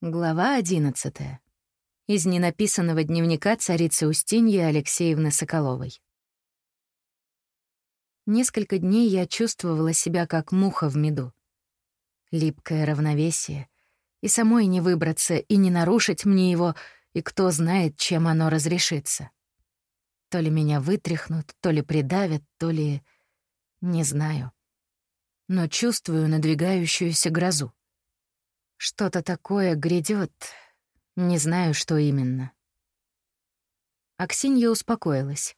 Глава одиннадцатая. Из ненаписанного дневника царицы Устиньи Алексеевны Соколовой. Несколько дней я чувствовала себя как муха в меду. Липкое равновесие. И самой не выбраться, и не нарушить мне его, и кто знает, чем оно разрешится. То ли меня вытряхнут, то ли придавят, то ли... Не знаю. Но чувствую надвигающуюся грозу. Что-то такое грядет, не знаю, что именно. Аксинья успокоилась.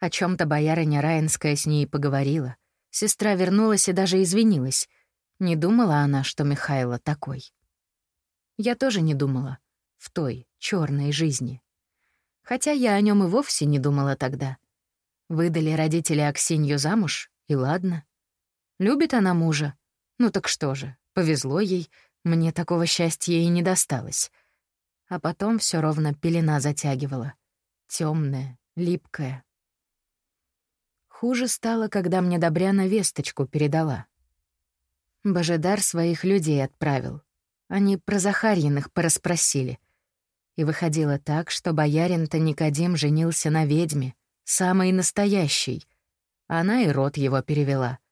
О чем то боярыня Раинская с ней поговорила. Сестра вернулась и даже извинилась. Не думала она, что Михайло такой. Я тоже не думала. В той, черной жизни. Хотя я о нем и вовсе не думала тогда. Выдали родители Аксинью замуж, и ладно. Любит она мужа. Ну так что же, повезло ей — мне такого счастья и не досталось. А потом все ровно пелена затягивала. темная, липкая. Хуже стало, когда мне Добряна весточку передала. Божедар своих людей отправил. Они про Захарьиных порасспросили. И выходило так, что боярин-то Никодим женился на ведьме, самой настоящей. Она и род его перевела —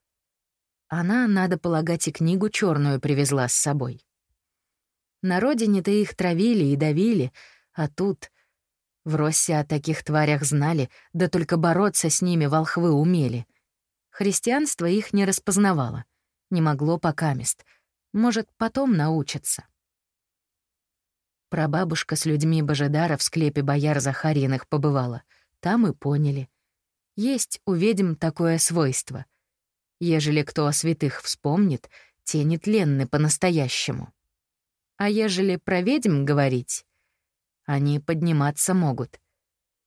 она, надо полагать, и книгу черную привезла с собой. На родине-то их травили и давили, а тут... В Россе о таких тварях знали, да только бороться с ними волхвы умели. Христианство их не распознавало, не могло покамест. Может, потом научатся. Прабабушка с людьми Божедара в склепе бояр Захарьиных побывала. Там и поняли. Есть у ведьм такое свойство. Ежели кто о святых вспомнит, те нетленны по-настоящему. А ежели про ведьм говорить, они подниматься могут.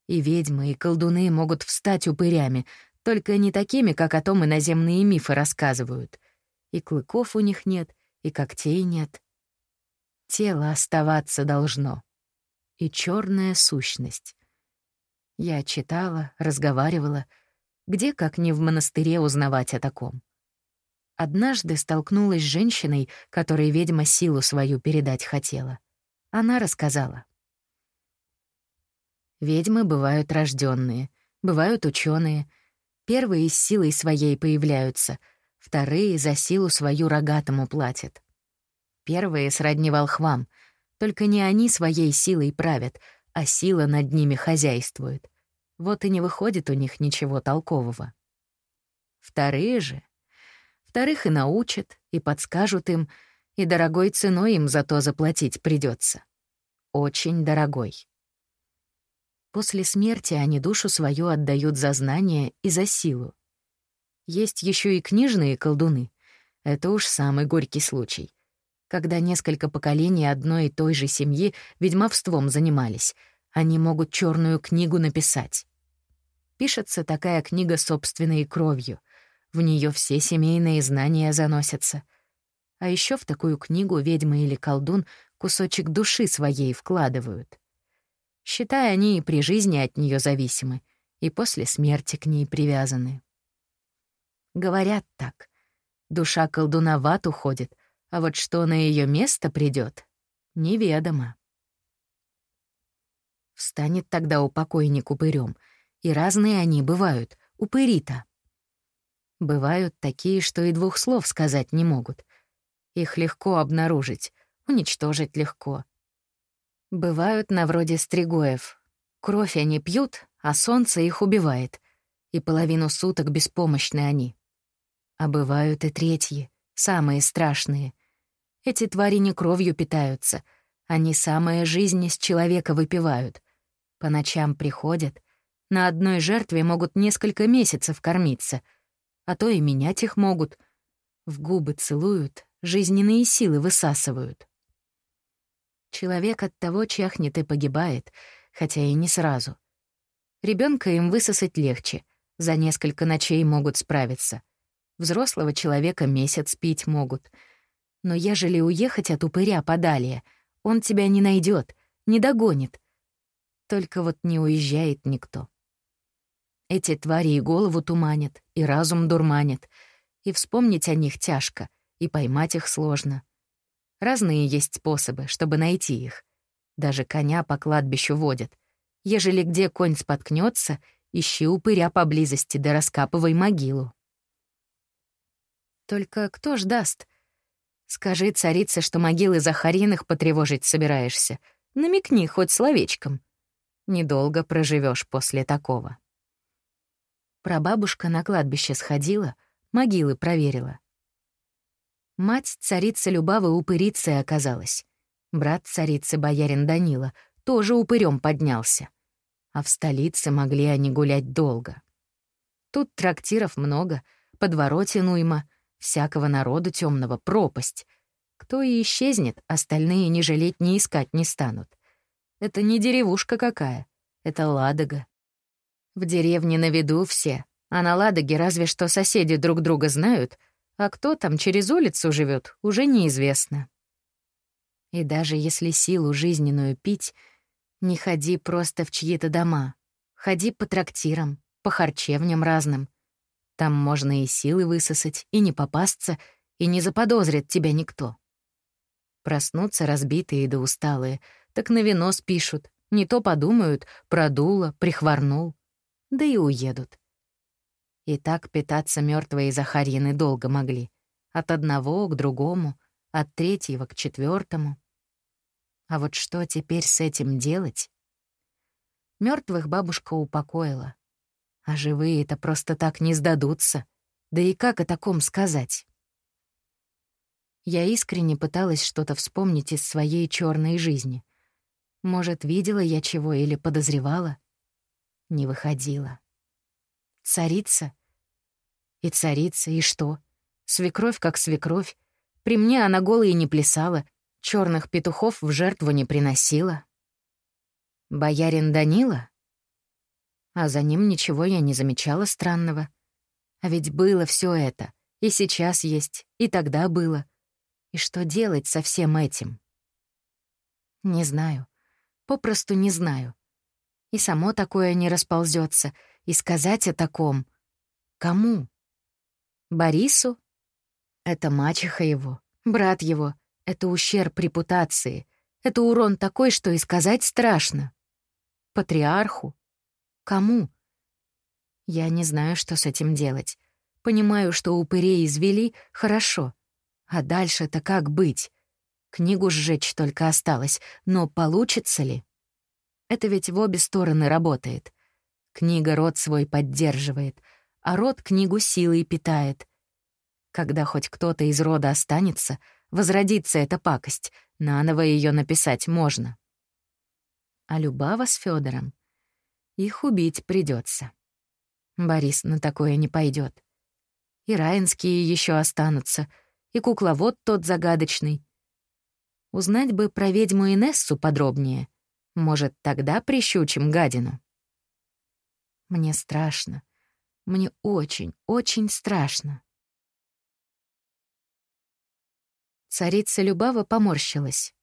И ведьмы, и колдуны могут встать упырями, только не такими, как о том иноземные мифы рассказывают. И клыков у них нет, и когтей нет. Тело оставаться должно. И черная сущность. Я читала, разговаривала — где, как не в монастыре, узнавать о таком? Однажды столкнулась с женщиной, которой ведьма силу свою передать хотела. Она рассказала. Ведьмы бывают рожденные, бывают ученые. Первые с силой своей появляются, вторые за силу свою рогатому платят. Первые сродни волхвам, только не они своей силой правят, а сила над ними хозяйствует. Вот и не выходит у них ничего толкового. Вторые же. Вторых и научат, и подскажут им, и дорогой ценой им за то заплатить придется. Очень дорогой. После смерти они душу свою отдают за знания и за силу. Есть еще и книжные колдуны. Это уж самый горький случай. Когда несколько поколений одной и той же семьи ведьмовством занимались — они могут черную книгу написать. Пишется такая книга собственной кровью. В нее все семейные знания заносятся. А еще в такую книгу ведьма или колдун кусочек души своей вкладывают. Считай, они и при жизни от нее зависимы, и после смерти к ней привязаны. Говорят так. Душа колдуна в ад уходит, а вот что на ее место придет, неведомо. Встанет тогда у покойник упырем. И разные они бывают, упыри-то. Бывают такие, что и двух слов сказать не могут. Их легко обнаружить, уничтожить легко. Бывают на вроде стригоев. Кровь они пьют, а солнце их убивает. И половину суток беспомощны они. А бывают и третьи, самые страшные. Эти твари не кровью питаются, они самая жизнь из человека выпивают. По ночам приходят, на одной жертве могут несколько месяцев кормиться, а то и менять их могут. В губы целуют, жизненные силы высасывают. Человек от того чахнет и погибает, хотя и не сразу. Ребенка им высосать легче, за несколько ночей могут справиться. Взрослого человека месяц пить могут. Но ежели уехать от упыря подалее, он тебя не найдет, не догонит — только вот не уезжает никто. Эти твари и голову туманят, и разум дурманят, и вспомнить о них тяжко, и поймать их сложно. Разные есть способы, чтобы найти их. Даже коня по кладбищу водят. Ежели где конь споткнется, ищи упыря поблизости да раскапывай могилу. Только кто ж даст? Скажи царице, что могилы Захариных потревожить собираешься. Намекни хоть словечком. Недолго проживешь после такого. Прабабушка на кладбище сходила, могилы проверила. Мать царицы Любавы упырицей оказалась. Брат царицы, боярин Данила, тоже упырем поднялся. А в столице могли они гулять долго. Тут трактиров много, подворотен уйма, всякого народу темного пропасть. Кто и исчезнет, остальные не жалеть, не искать не станут. Это не деревушка какая, это Ладога. В деревне на виду все, а на Ладоге разве что соседи друг друга знают, а кто там через улицу живет, уже неизвестно. И даже если силу жизненную пить, не ходи просто в чьи-то дома. Ходи по трактирам, по харчевням разным. Там можно и силы высосать, и не попасться, и не заподозрит тебя никто. Проснутся разбитые да усталые, так на вино спишут, не то подумают, продуло, прихворнул, да и уедут. И так питаться мертвые Захарьины долго могли. От одного к другому, от третьего к четвертому. А вот что теперь с этим делать? Мертвых бабушка упокоила. А живые-то просто так не сдадутся. Да и как о таком сказать? Я искренне пыталась что-то вспомнить из своей черной жизни. Может, видела я чего или подозревала? Не выходила. Царица? И царица, и что? Свекровь как свекровь. При мне она голой не плясала, черных петухов в жертву не приносила. Боярин Данила? А за ним ничего я не замечала странного. А ведь было все это. И сейчас есть, и тогда было. И что делать со всем этим? Не знаю. Попросту не знаю. И само такое не расползется, и сказать о таком. Кому? Борису? Это мачеха его, брат его. Это ущерб репутации. Это урон такой, что и сказать страшно. Патриарху? Кому? Я не знаю, что с этим делать. Понимаю, что упырей извели — хорошо. А дальше-то как быть? Книгу сжечь только осталось, но получится ли? Это ведь в обе стороны работает. Книга род свой поддерживает, а род книгу силой питает. Когда хоть кто-то из рода останется, возродится эта пакость, наново ее написать можно. А Любава с Федором их убить придется. Борис на такое не пойдет. И Раинские еще останутся, и кукловод тот загадочный. Узнать бы про ведьму Инессу подробнее — может, тогда прищучим гадину? Мне страшно. Мне очень, очень страшно. Царица Любава поморщилась.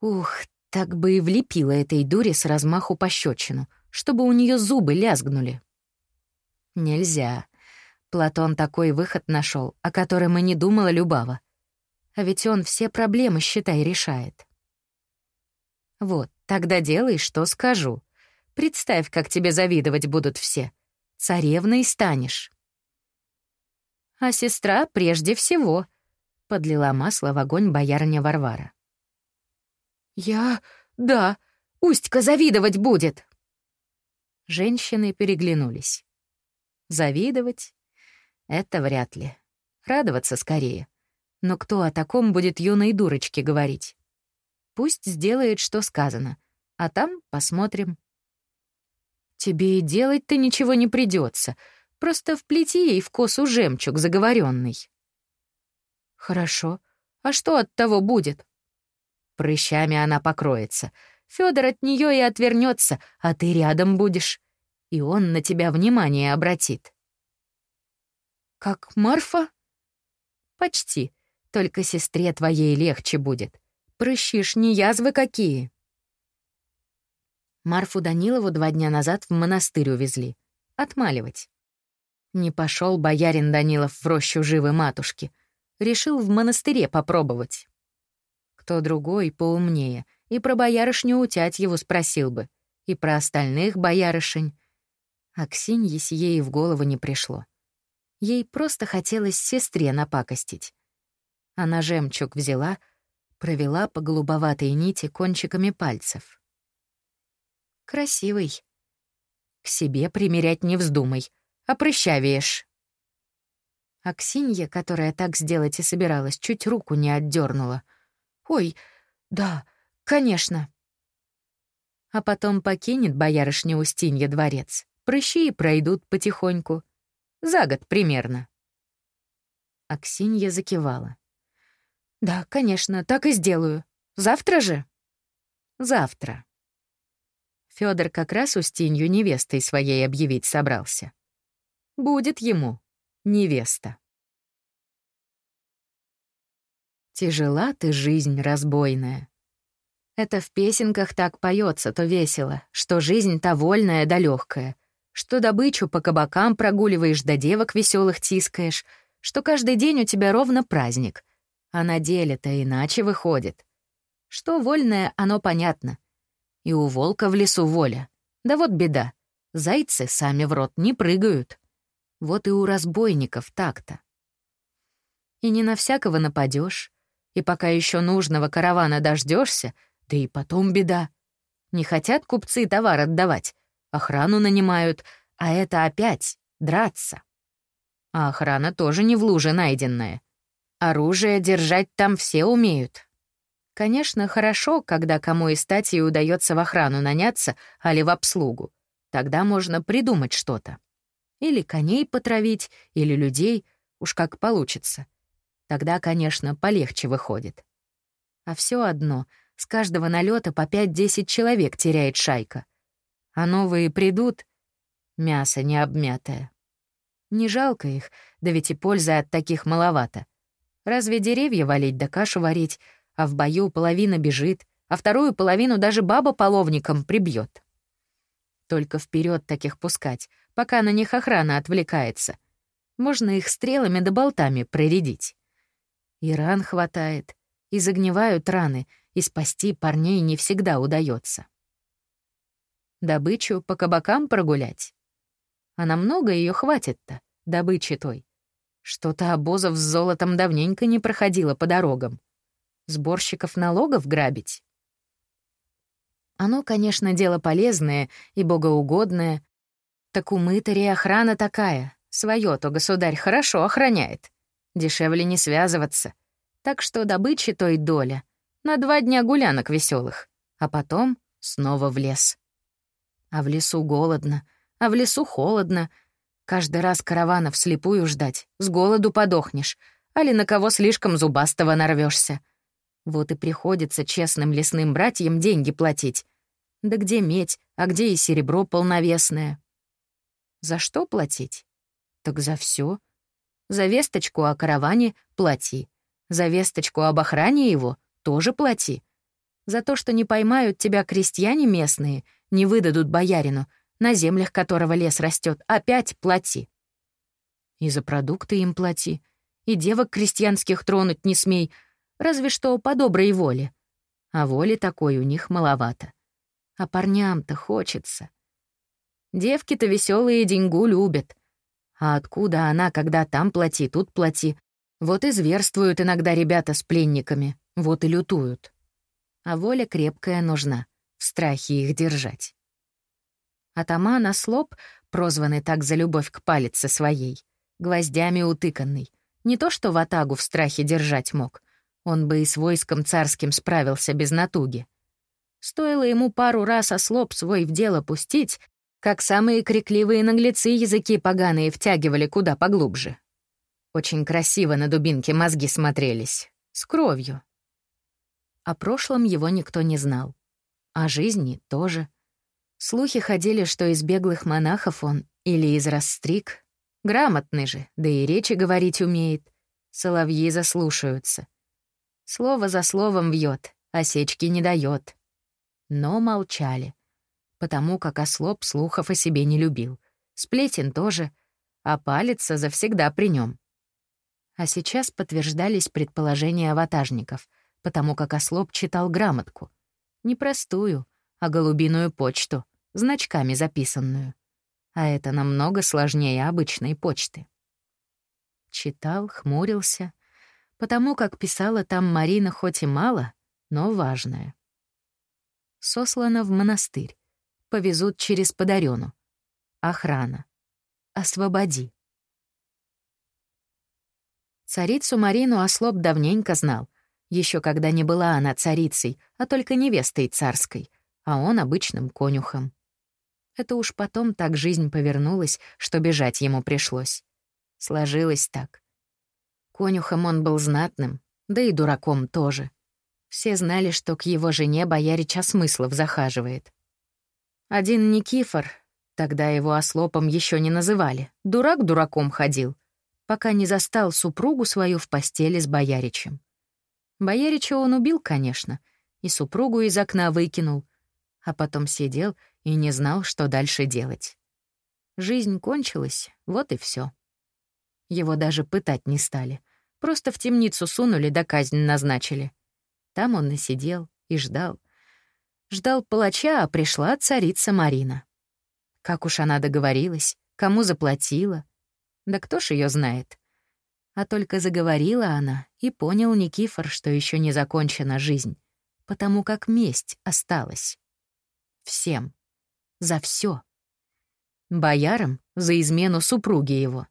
Ух, так бы и влепила этой дуре с размаху пощечину, чтобы у нее зубы лязгнули. Нельзя. Платон такой выход нашел, о котором и не думала Любава. А ведь он все проблемы, считай, решает. Вот, тогда делай, что скажу. Представь, как тебе завидовать будут все. Царевной станешь. А сестра прежде всего, — подлила масло в огонь боярня Варвара. «Я... да, Устька завидовать будет!» Женщины переглянулись. Завидовать? Это вряд ли. Радоваться скорее. Но кто о таком будет юной дурочке говорить? Пусть сделает, что сказано, а там посмотрим. Тебе и делать-то ничего не придется, просто вплети ей в косу жемчуг заговоренный. Хорошо. А что от того будет? Прыщами она покроется. Федор от нее и отвернется, а ты рядом будешь. И он на тебя внимание обратит. Как Марфа? Почти. Только сестре твоей легче будет. Прыщи ж не язвы какие. Марфу Данилову два дня назад в монастырь увезли. Отмаливать. Не пошел боярин Данилов в рощу живой матушки. решил в монастыре попробовать. Кто другой, поумнее, и про боярышню его спросил бы, и про остальных боярышень. А Ксенье сие и в голову не пришло. Ей просто хотелось сестре напакостить. Она жемчуг взяла, провела по голубоватой нити кончиками пальцев. «Красивый. К себе примерять не вздумай, опрощавеешь». Аксинья, которая так сделать и собиралась, чуть руку не отдернула. «Ой, да, конечно». А потом покинет боярышня Устинья дворец. Прыщи пройдут потихоньку. За год примерно. Аксинья закивала. «Да, конечно, так и сделаю. Завтра же?» «Завтра». Фёдор как раз Устинью невестой своей объявить собрался. «Будет ему невеста». Тяжела ты жизнь разбойная. Это в песенках так поется, то весело, что жизнь-то вольная да легкая, что добычу по кабакам прогуливаешь, да девок веселых тискаешь, что каждый день у тебя ровно праздник — а на деле-то иначе выходит. Что вольное, оно понятно. И у волка в лесу воля. Да вот беда. Зайцы сами в рот не прыгают. Вот и у разбойников так-то. И не на всякого нападешь, и пока еще нужного каравана дождешься, да и потом беда. Не хотят купцы товар отдавать, охрану нанимают, а это опять драться. А охрана тоже не в луже найденная. Оружие держать там все умеют. Конечно, хорошо, когда кому из стати удается в охрану наняться, али в обслугу. Тогда можно придумать что-то. Или коней потравить, или людей, уж как получится. Тогда, конечно, полегче выходит. А все одно, с каждого налета по 5-10 человек теряет шайка. А новые придут — мясо не обмятое. Не жалко их, да ведь и пользы от таких маловато. Разве деревья валить да кашу варить, а в бою половина бежит, а вторую половину даже баба половником прибьет. Только вперед таких пускать, пока на них охрана отвлекается. Можно их стрелами да болтами проредить. И ран хватает, и загнивают раны, и спасти парней не всегда удается. Добычу по кабакам прогулять. А намного ее хватит-то, добычи той. Что-то обозов с золотом давненько не проходило по дорогам. Сборщиков налогов грабить? Оно, конечно, дело полезное и богоугодное. Так у мытарей охрана такая. Своё то государь хорошо охраняет. Дешевле не связываться. Так что добычи той доля. На два дня гулянок веселых, А потом снова в лес. А в лесу голодно, а в лесу холодно — Каждый раз каравана вслепую ждать, с голоду подохнешь, али на кого слишком зубастого нарвешься. Вот и приходится честным лесным братьям деньги платить. Да где медь, а где и серебро полновесное? За что платить? Так за все. За весточку о караване плати. За весточку об охране его тоже плати. За то, что не поймают тебя крестьяне местные, не выдадут боярину, на землях которого лес растет, опять плати. И за продукты им плати, и девок крестьянских тронуть не смей, разве что по доброй воле. А воли такой у них маловато. А парням-то хочется. Девки-то веселые деньгу любят. А откуда она, когда там плати, тут плати? Вот и зверствуют иногда ребята с пленниками, вот и лютуют. А воля крепкая нужна, в страхе их держать. Атаман Ослоп, прозванный так за любовь к палице своей, гвоздями утыканный, не то что в атагу в страхе держать мог, он бы и с войском царским справился без натуги. Стоило ему пару раз ослоп свой в дело пустить, как самые крикливые наглецы языки поганые втягивали куда поглубже. Очень красиво на дубинке мозги смотрелись, с кровью. О прошлом его никто не знал. О жизни тоже. Слухи ходили, что из беглых монахов он или из расстриг. Грамотный же, да и речи говорить умеет. Соловьи заслушаются. Слово за словом вьет, осечки не дает. Но молчали, потому как ослоб слухов о себе не любил. Сплетен тоже, а палится завсегда при нем. А сейчас подтверждались предположения ватажников, потому как ослоп читал грамотку. Не простую, а голубиную почту, значками записанную. А это намного сложнее обычной почты. Читал, хмурился, потому как писала там Марина хоть и мало, но важное. Сослана в монастырь. Повезут через Подарёну. Охрана. Освободи. Царицу Марину Ослоп давненько знал, еще когда не была она царицей, а только невестой царской, а он обычным конюхом. Это уж потом так жизнь повернулась, что бежать ему пришлось. Сложилось так. Конюхом он был знатным, да и дураком тоже. Все знали, что к его жене боярич Осмыслов захаживает. Один Никифор, тогда его ослопом еще не называли, дурак дураком ходил, пока не застал супругу свою в постели с бояричем. Боярича он убил, конечно, и супругу из окна выкинул, а потом сидел и не знал, что дальше делать. Жизнь кончилась, вот и все. Его даже пытать не стали, просто в темницу сунули да казнь назначили. Там он и сидел и ждал. Ждал палача, а пришла царица Марина. Как уж она договорилась, кому заплатила. Да кто ж ее знает? А только заговорила она, и понял Никифор, что еще не закончена жизнь, потому как месть осталась. Всем. За все. Боярам — за измену супруги его.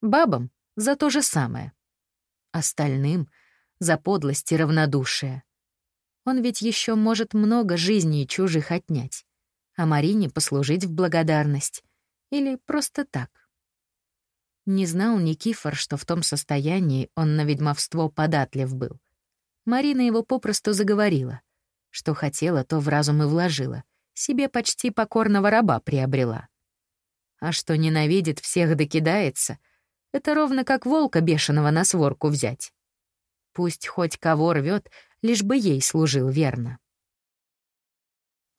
Бабам — за то же самое. Остальным — за подлость и равнодушие. Он ведь еще может много жизней чужих отнять, а Марине послужить в благодарность. Или просто так. Не знал Никифор, что в том состоянии он на ведьмовство податлив был. Марина его попросту заговорила. Что хотела, то в разум и вложила. Себе почти покорного раба приобрела. А что ненавидит, всех докидается, это ровно как волка бешеного на сворку взять. Пусть хоть кого рвет, лишь бы ей служил верно.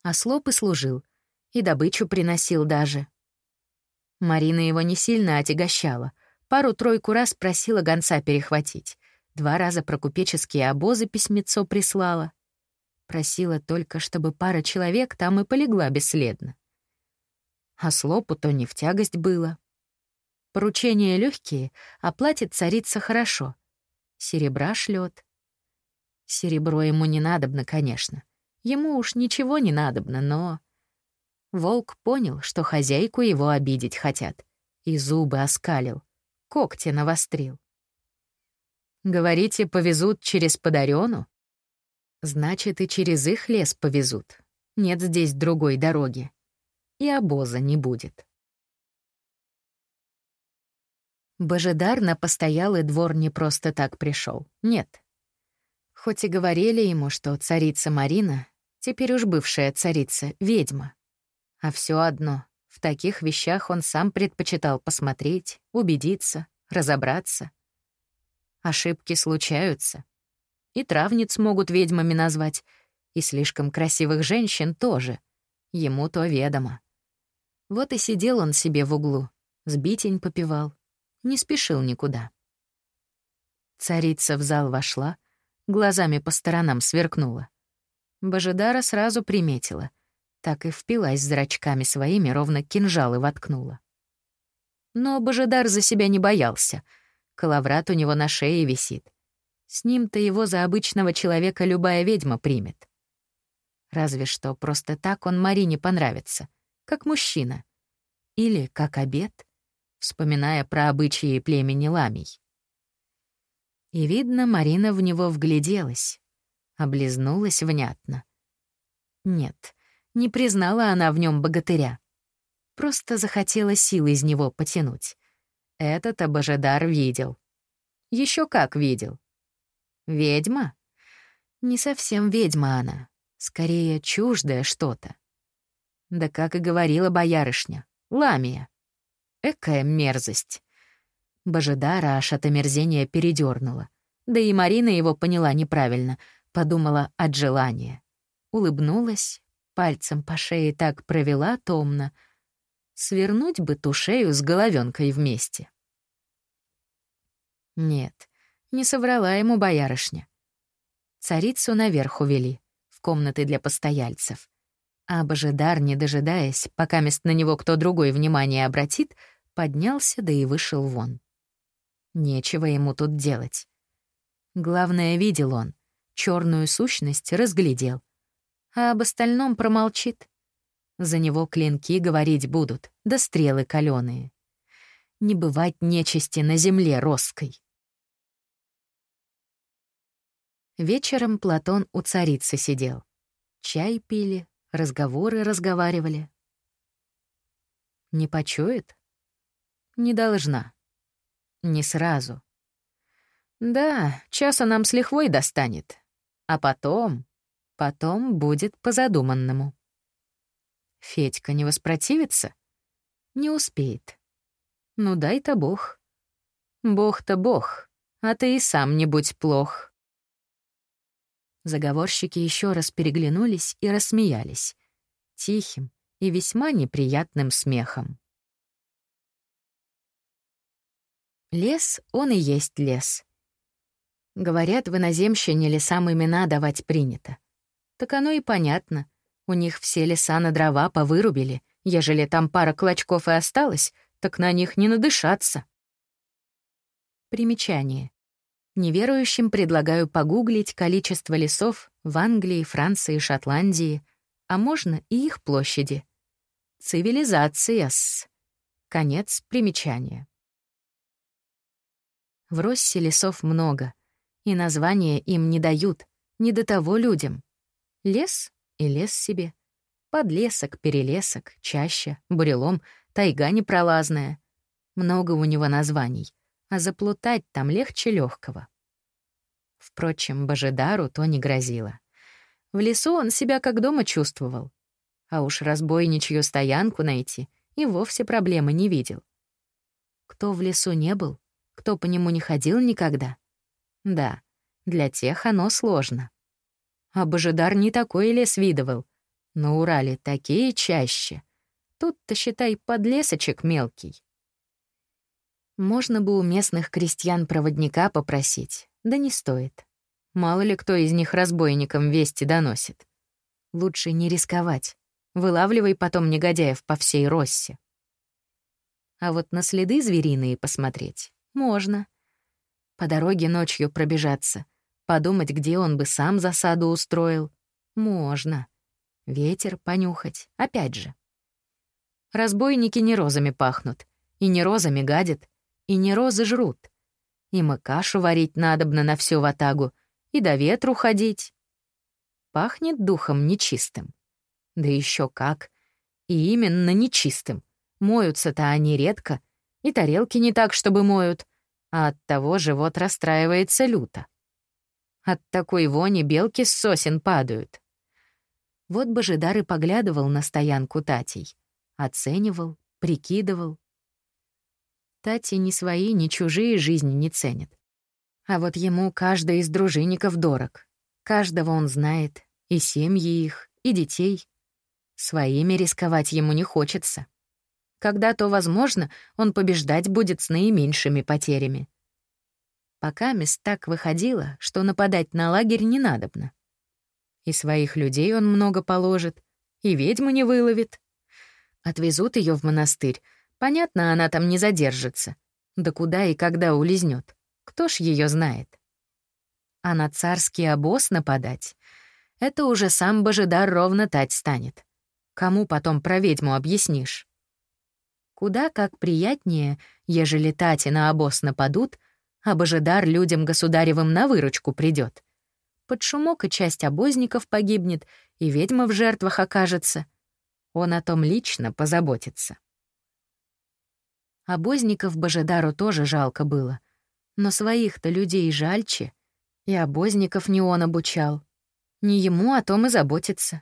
А слоп и служил, и добычу приносил даже. Марина его не сильно отягощала. Пару-тройку раз просила гонца перехватить. Два раза про купеческие обозы письмецо прислала. Просила только, чтобы пара человек там и полегла бесследно. А слопу то не в тягость было. Поручения легкие, а платит царица хорошо. Серебра шлет. Серебро ему не надобно, конечно. Ему уж ничего не надобно, но... Волк понял, что хозяйку его обидеть хотят, и зубы оскалил, когти навострил. «Говорите, повезут через Подарёну?» «Значит, и через их лес повезут. Нет здесь другой дороги. И обоза не будет». Божедар на постоялый двор не просто так пришел. Нет. Хоть и говорили ему, что царица Марина, теперь уж бывшая царица, ведьма, а все одно, в таких вещах он сам предпочитал посмотреть, убедиться, разобраться. Ошибки случаются. И травниц могут ведьмами назвать, и слишком красивых женщин тоже. Ему то ведомо. Вот и сидел он себе в углу, сбитень попивал, не спешил никуда. Царица в зал вошла, глазами по сторонам сверкнула. Божидара сразу приметила так и впилась зрачками своими, ровно кинжалы воткнула. Но Божидар за себя не боялся. Калаврат у него на шее висит. С ним-то его за обычного человека любая ведьма примет. Разве что просто так он Марине понравится, как мужчина. Или как обед, вспоминая про обычаи племени ламий. И, видно, Марина в него вгляделась, облизнулась внятно. Нет, не признала она в нем богатыря. Просто захотела сил из него потянуть. Этот Абажадар видел. Еще как видел. Ведьма? Не совсем ведьма она. Скорее, чуждое что-то. Да как и говорила боярышня, ламия. Экая мерзость. Божидара аж от омерзения передернула. Да и Марина его поняла неправильно, подумала от желания. Улыбнулась, Пальцем по шее так провела томно. Свернуть бы ту шею с головенкой вместе. Нет, не соврала ему боярышня. Царицу наверх увели, в комнаты для постояльцев. А Божидар, не дожидаясь, пока мест на него кто другой внимание обратит, поднялся да и вышел вон. Нечего ему тут делать. Главное, видел он, черную сущность разглядел, а об остальном промолчит. За него клинки говорить будут, да стрелы каленые. Не бывать нечисти на земле роской. Вечером Платон у царицы сидел. Чай пили, разговоры разговаривали. Не почует? Не должна. Не сразу. Да, часа нам с лихвой достанет. А потом... Потом будет по задуманному. Федька не воспротивится? Не успеет. Ну дай-то бог. Бог-то бог, а ты и сам не будь плох. Заговорщики еще раз переглянулись и рассмеялись. Тихим и весьма неприятным смехом. Лес, он и есть лес. Говорят, в иноземщине лесам имена давать принято. Так оно и понятно. У них все леса на дрова повырубили. Ежели там пара клочков и осталось, так на них не надышаться. Примечание. Неверующим предлагаю погуглить количество лесов в Англии, Франции, Шотландии, а можно и их площади. Цивилизация-с. Конец примечания. В Россе лесов много, и названия им не дают, не до того людям. Лес и лес себе. Подлесок, перелесок, чаща, бурелом, тайга непролазная. Много у него названий а заплутать там легче легкого. Впрочем, Божидару то не грозило. В лесу он себя как дома чувствовал. А уж разбойничью стоянку найти и вовсе проблемы не видел. Кто в лесу не был, кто по нему не ходил никогда. Да, для тех оно сложно. А Божидар не такой лес видывал. На Урале такие чаще. Тут-то, считай, подлесочек мелкий. Можно бы у местных крестьян проводника попросить, да не стоит. Мало ли кто из них разбойникам вести доносит. Лучше не рисковать. Вылавливай потом негодяев по всей Россе. А вот на следы звериные посмотреть можно. По дороге ночью пробежаться, подумать, где он бы сам засаду устроил. Можно. Ветер понюхать, опять же. Разбойники не розами пахнут, и не розами гадят, и не розы жрут. Им и кашу варить надобно на всю ватагу, и до ветру ходить. Пахнет духом нечистым. Да еще как. И именно нечистым. Моются-то они редко, и тарелки не так, чтобы моют, а от того живот расстраивается люто. От такой вони белки с сосен падают. Вот Божидар и поглядывал на стоянку Татей. Оценивал, прикидывал, Тати ни свои, ни чужие жизни не ценит. А вот ему каждый из дружинников дорог. Каждого он знает, и семьи их, и детей. Своими рисковать ему не хочется. Когда то возможно, он побеждать будет с наименьшими потерями. Пока мест так выходило, что нападать на лагерь не надобно. И своих людей он много положит, и ведьму не выловит. Отвезут ее в монастырь, Понятно, она там не задержится. Да куда и когда улизнет? Кто ж ее знает? А на царский обоз нападать — это уже сам Божидар ровно тать станет. Кому потом про ведьму объяснишь? Куда как приятнее, ежели тати на обоз нападут, а Божидар людям государевым на выручку придет. Под шумок и часть обозников погибнет, и ведьма в жертвах окажется. Он о том лично позаботится. Обозников Божедару тоже жалко было. Но своих-то людей жальче. И обозников не он обучал. Не ему о том и заботиться.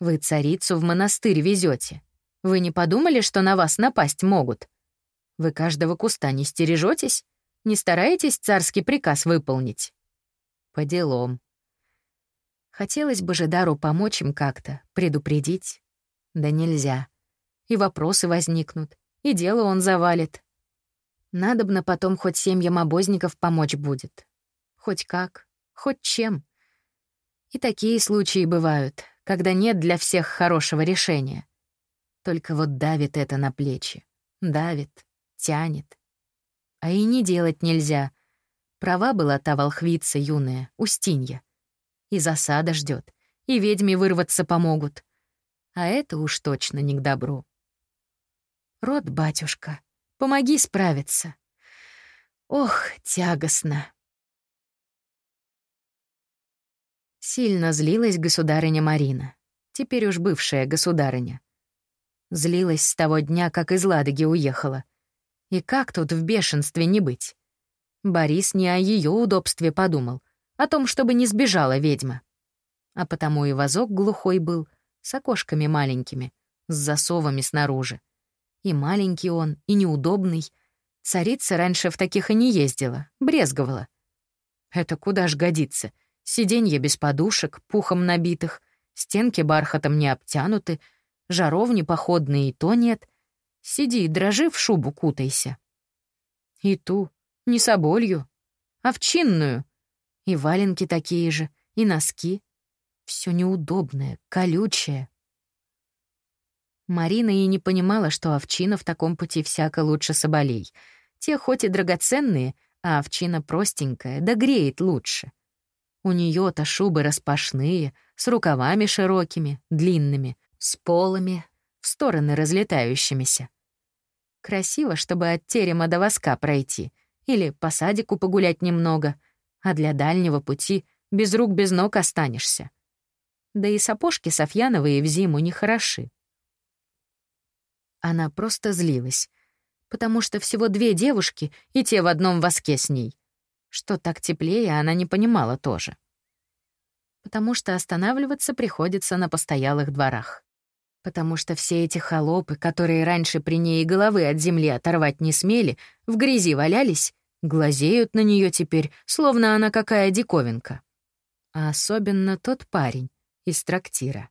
Вы царицу в монастырь везете. Вы не подумали, что на вас напасть могут? Вы каждого куста не стережетесь? Не стараетесь царский приказ выполнить? По делам. Хотелось бы Жидару помочь им как-то, предупредить. Да нельзя. И вопросы возникнут и дело он завалит. Надобно потом хоть семьям обозников помочь будет. Хоть как, хоть чем. И такие случаи бывают, когда нет для всех хорошего решения. Только вот давит это на плечи. Давит, тянет. А и не делать нельзя. Права была та волхвица юная, Устинья. И засада ждет, и ведьме вырваться помогут. А это уж точно не к добру. Род, батюшка, помоги справиться. Ох, тягостно. Сильно злилась государыня Марина, теперь уж бывшая государыня. Злилась с того дня, как из Ладоги уехала. И как тут в бешенстве не быть? Борис не о ее удобстве подумал, о том, чтобы не сбежала ведьма. А потому и вазок глухой был, с окошками маленькими, с засовами снаружи. И маленький он, и неудобный. Царица раньше в таких и не ездила, брезговала. Это куда ж годится — Сиденья без подушек, пухом набитых, стенки бархатом не обтянуты, жаровни походные и то нет. Сиди, дрожи в шубу кутайся. И ту, не соболью, овчинную. И валенки такие же, и носки. Все неудобное, колючее. Марина и не понимала, что овчина в таком пути всяко лучше соболей. Те хоть и драгоценные, а овчина простенькая, да греет лучше. У нее-то шубы распашные, с рукавами широкими, длинными, с полами, в стороны разлетающимися. Красиво, чтобы от терема до воска пройти или по садику погулять немного, а для дальнего пути без рук без ног останешься. Да и сапожки Софьяновые в зиму не хороши. Она просто злилась, потому что всего две девушки, и те в одном воске с ней. Что так теплее, она не понимала тоже. Потому что останавливаться приходится на постоялых дворах. Потому что все эти холопы, которые раньше при ней головы от земли оторвать не смели, в грязи валялись, глазеют на нее теперь, словно она какая диковинка. А особенно тот парень из трактира.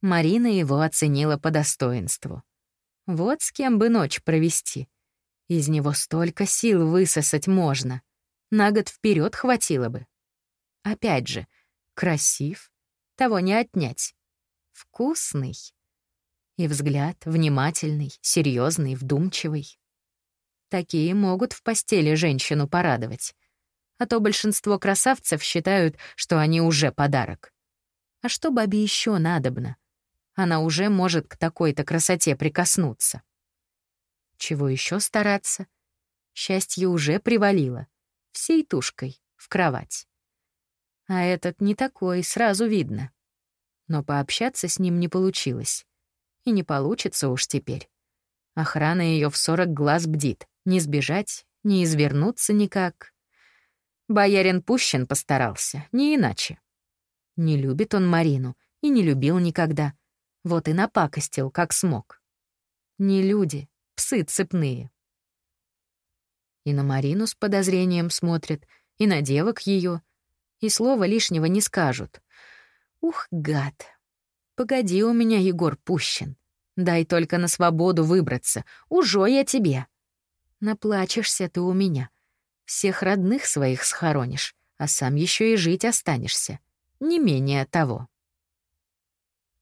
Марина его оценила по достоинству. Вот с кем бы ночь провести. Из него столько сил высосать можно — на год вперед хватило бы. Опять же, красив, того не отнять. Вкусный. И взгляд внимательный, серьезный, вдумчивый. Такие могут в постели женщину порадовать. А то большинство красавцев считают, что они уже подарок. А что бабе еще надобно? Она уже может к такой-то красоте прикоснуться. Чего еще стараться? Счастье уже привалило всей тушкой, в кровать. А этот не такой, сразу видно. Но пообщаться с ним не получилось. И не получится уж теперь. Охрана ее в сорок глаз бдит. Не сбежать, не извернуться никак. Боярин Пущин постарался, не иначе. Не любит он Марину и не любил никогда. Вот и напакостил, как смог. Не люди, псы цепные. И на Марину с подозрением смотрят, и на девок ее, и слова лишнего не скажут. Ух, гад. Погоди у меня, Егор Пущин. Дай только на свободу выбраться. Ужо я тебе. Наплачешься ты у меня. Всех родных своих схоронишь, а сам еще и жить останешься. Не менее того.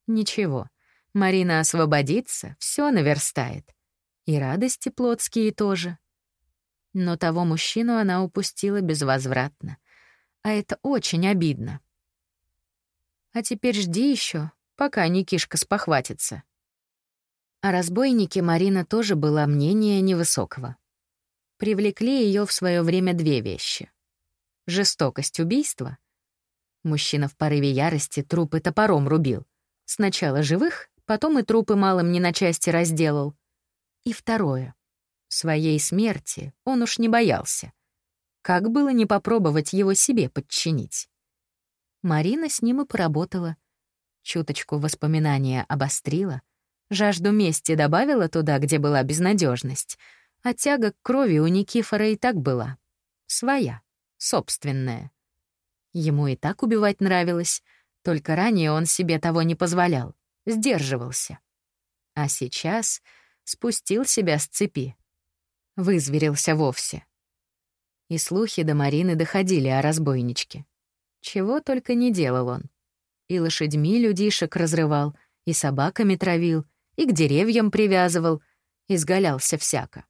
Ничего, Марина освободится, все наверстает. И радости плотские тоже. Но того мужчину она упустила безвозвратно. А это очень обидно. А теперь жди еще, пока Никишка спохватится. О разбойнике Марина тоже была мнения невысокого. Привлекли ее в свое время две вещи. Жестокость убийства. Мужчина в порыве ярости трупы топором рубил. Сначала живых, потом и трупы малым не на части разделал. И второе — Своей смерти он уж не боялся. Как было не попробовать его себе подчинить? Марина с ним и поработала. Чуточку воспоминания обострила, жажду мести добавила туда, где была безнадежность, а тяга к крови у Никифора и так была. Своя, собственная. Ему и так убивать нравилось, только ранее он себе того не позволял, сдерживался. А сейчас спустил себя с цепи, Вызверился вовсе. И слухи до Марины доходили о разбойничке. Чего только не делал он. И лошадьми людишек разрывал, и собаками травил, и к деревьям привязывал, изгалялся всяко.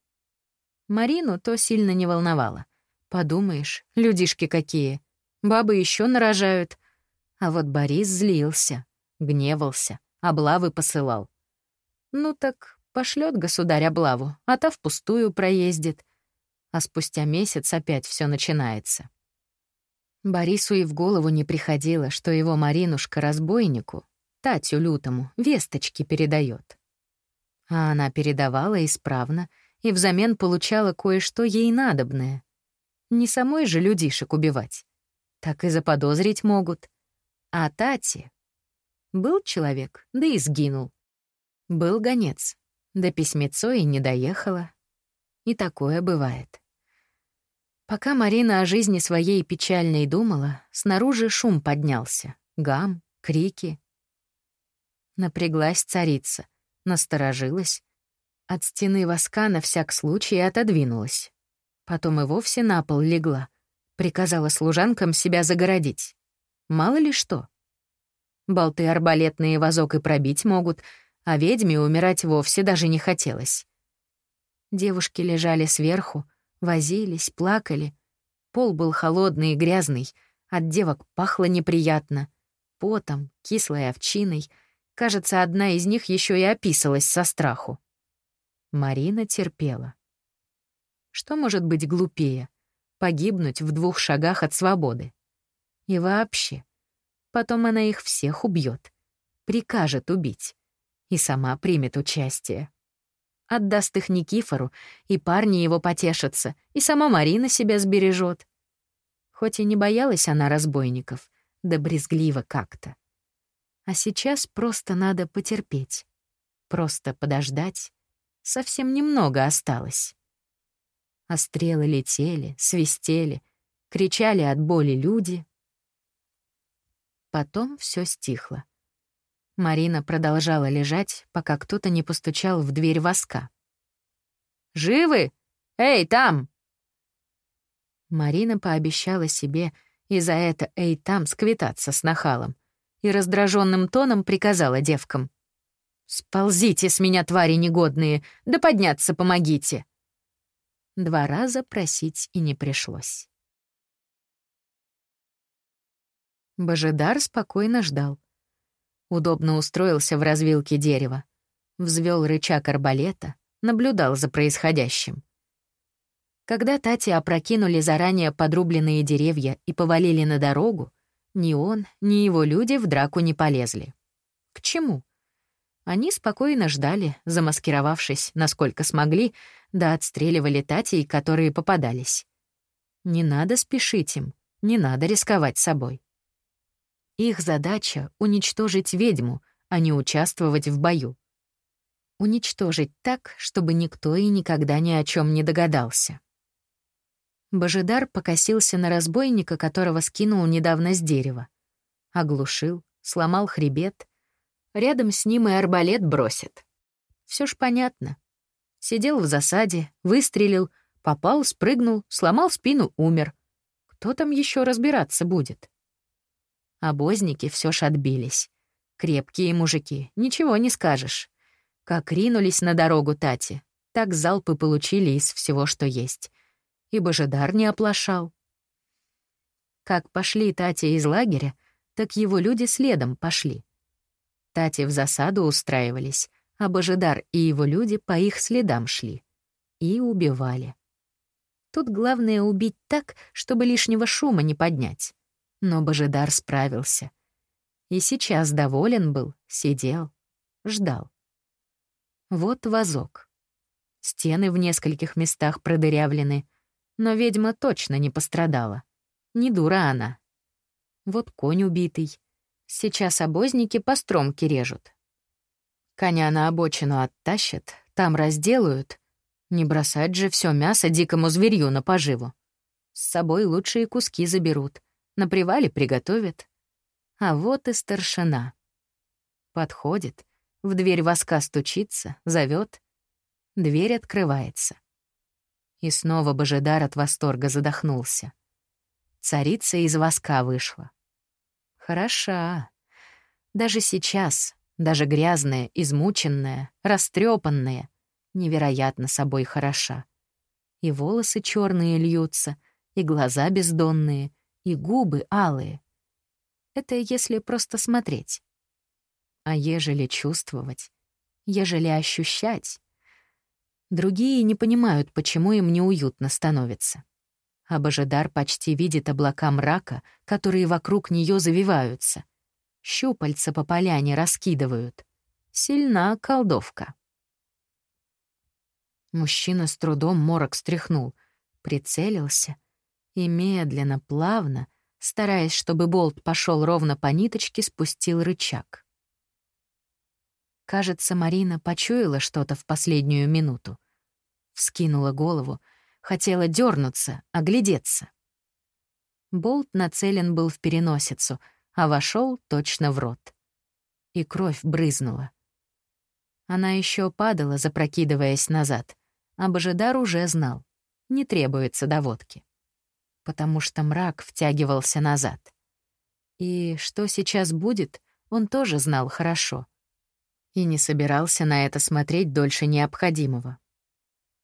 Марину то сильно не волновало. Подумаешь, людишки какие. Бабы еще нарожают. А вот Борис злился, гневался, облавы посылал. Ну так пошлет государь облаву, а та впустую проездит. А спустя месяц опять все начинается. Борису и в голову не приходило, что его Маринушка разбойнику, Татю Лютому, весточки передает. А она передавала исправно и взамен получала кое-что ей надобное. Не самой же людишек убивать. Так и заподозрить могут. А Тати... Был человек, да и сгинул. Был гонец, да письмецо и не доехало. И такое бывает. Пока Марина о жизни своей печальной думала, снаружи шум поднялся. Гам, крики. Напряглась царица, насторожилась. От стены воска на всяк случай отодвинулась. Потом и вовсе на пол легла. Приказала служанкам себя загородить. Мало ли что. Болты арбалетные вазок и пробить могут, а ведьме умирать вовсе даже не хотелось. Девушки лежали сверху, возились, плакали. Пол был холодный и грязный, от девок пахло неприятно. Потом, кислой овчиной. Кажется, одна из них еще и описалась со страху. Марина терпела. Что может быть глупее? Погибнуть в двух шагах от свободы. И вообще, потом она их всех убьет, прикажет убить и сама примет участие. Отдаст их Никифору, и парни его потешатся, и сама Марина себя сбережет. Хоть и не боялась она разбойников, да брезгливо как-то. А сейчас просто надо потерпеть. Просто подождать. Совсем немного осталось а стрелы летели, свистели, кричали от боли люди. Потом все стихло. Марина продолжала лежать, пока кто-то не постучал в дверь воска. «Живы? Эй, там!» Марина пообещала себе и за это «эй, там» сквитаться с нахалом и раздраженным тоном приказала девкам. «Сползите с меня, твари негодные, да подняться помогите!» Два раза просить и не пришлось. Божидар спокойно ждал. Удобно устроился в развилке дерева, взвел рычаг арбалета, наблюдал за происходящим. Когда Тати опрокинули заранее подрубленные деревья и повалили на дорогу, ни он, ни его люди в драку не полезли. К чему? Они спокойно ждали, замаскировавшись, насколько смогли, да отстреливали татей, которые попадались. Не надо спешить им, не надо рисковать собой. Их задача — уничтожить ведьму, а не участвовать в бою. Уничтожить так, чтобы никто и никогда ни о чем не догадался. Божидар покосился на разбойника, которого скинул недавно с дерева. Оглушил, сломал хребет — Рядом с ним и арбалет бросит. Все ж понятно. Сидел в засаде, выстрелил, попал, спрыгнул, сломал спину, умер. Кто там еще разбираться будет? Обозники все ж отбились. Крепкие мужики, ничего не скажешь. Как ринулись на дорогу Тати, так залпы получили из всего, что есть. И Божидар не оплошал. Как пошли Тати из лагеря, так его люди следом пошли. Тати в засаду устраивались, а Божидар и его люди по их следам шли. И убивали. Тут главное убить так, чтобы лишнего шума не поднять. Но Божидар справился. И сейчас доволен был, сидел, ждал. Вот вазок. Стены в нескольких местах продырявлены, но ведьма точно не пострадала. Не дура она. Вот конь убитый, Сейчас обозники по стромке режут. Коня на обочину оттащат, там разделают. Не бросать же все мясо дикому зверью на поживу. С собой лучшие куски заберут, на привале приготовят. А вот и старшина. Подходит, в дверь воска стучится, зовет. Дверь открывается. И снова Божидар от восторга задохнулся. Царица из воска вышла. Хороша. Даже сейчас, даже грязная, измученная, растрепанная, невероятно собой хороша. И волосы черные льются, и глаза бездонные, и губы алые. Это если просто смотреть. А ежели чувствовать, ежели ощущать, другие не понимают, почему им неуютно становится. А Божидар почти видит облака мрака, которые вокруг нее завиваются. Щупальца по поляне раскидывают. Сильна колдовка. Мужчина с трудом морок стряхнул, прицелился и медленно, плавно, стараясь, чтобы болт пошел ровно по ниточке, спустил рычаг. Кажется, Марина почуяла что-то в последнюю минуту. Вскинула голову, хотела дернуться, оглядеться. Болт нацелен был в переносицу, а вошел точно в рот. И кровь брызнула. Она еще падала, запрокидываясь назад, а Божидар уже знал. Не требуется доводки. Потому что мрак втягивался назад. И что сейчас будет, он тоже знал хорошо. И не собирался на это смотреть дольше необходимого.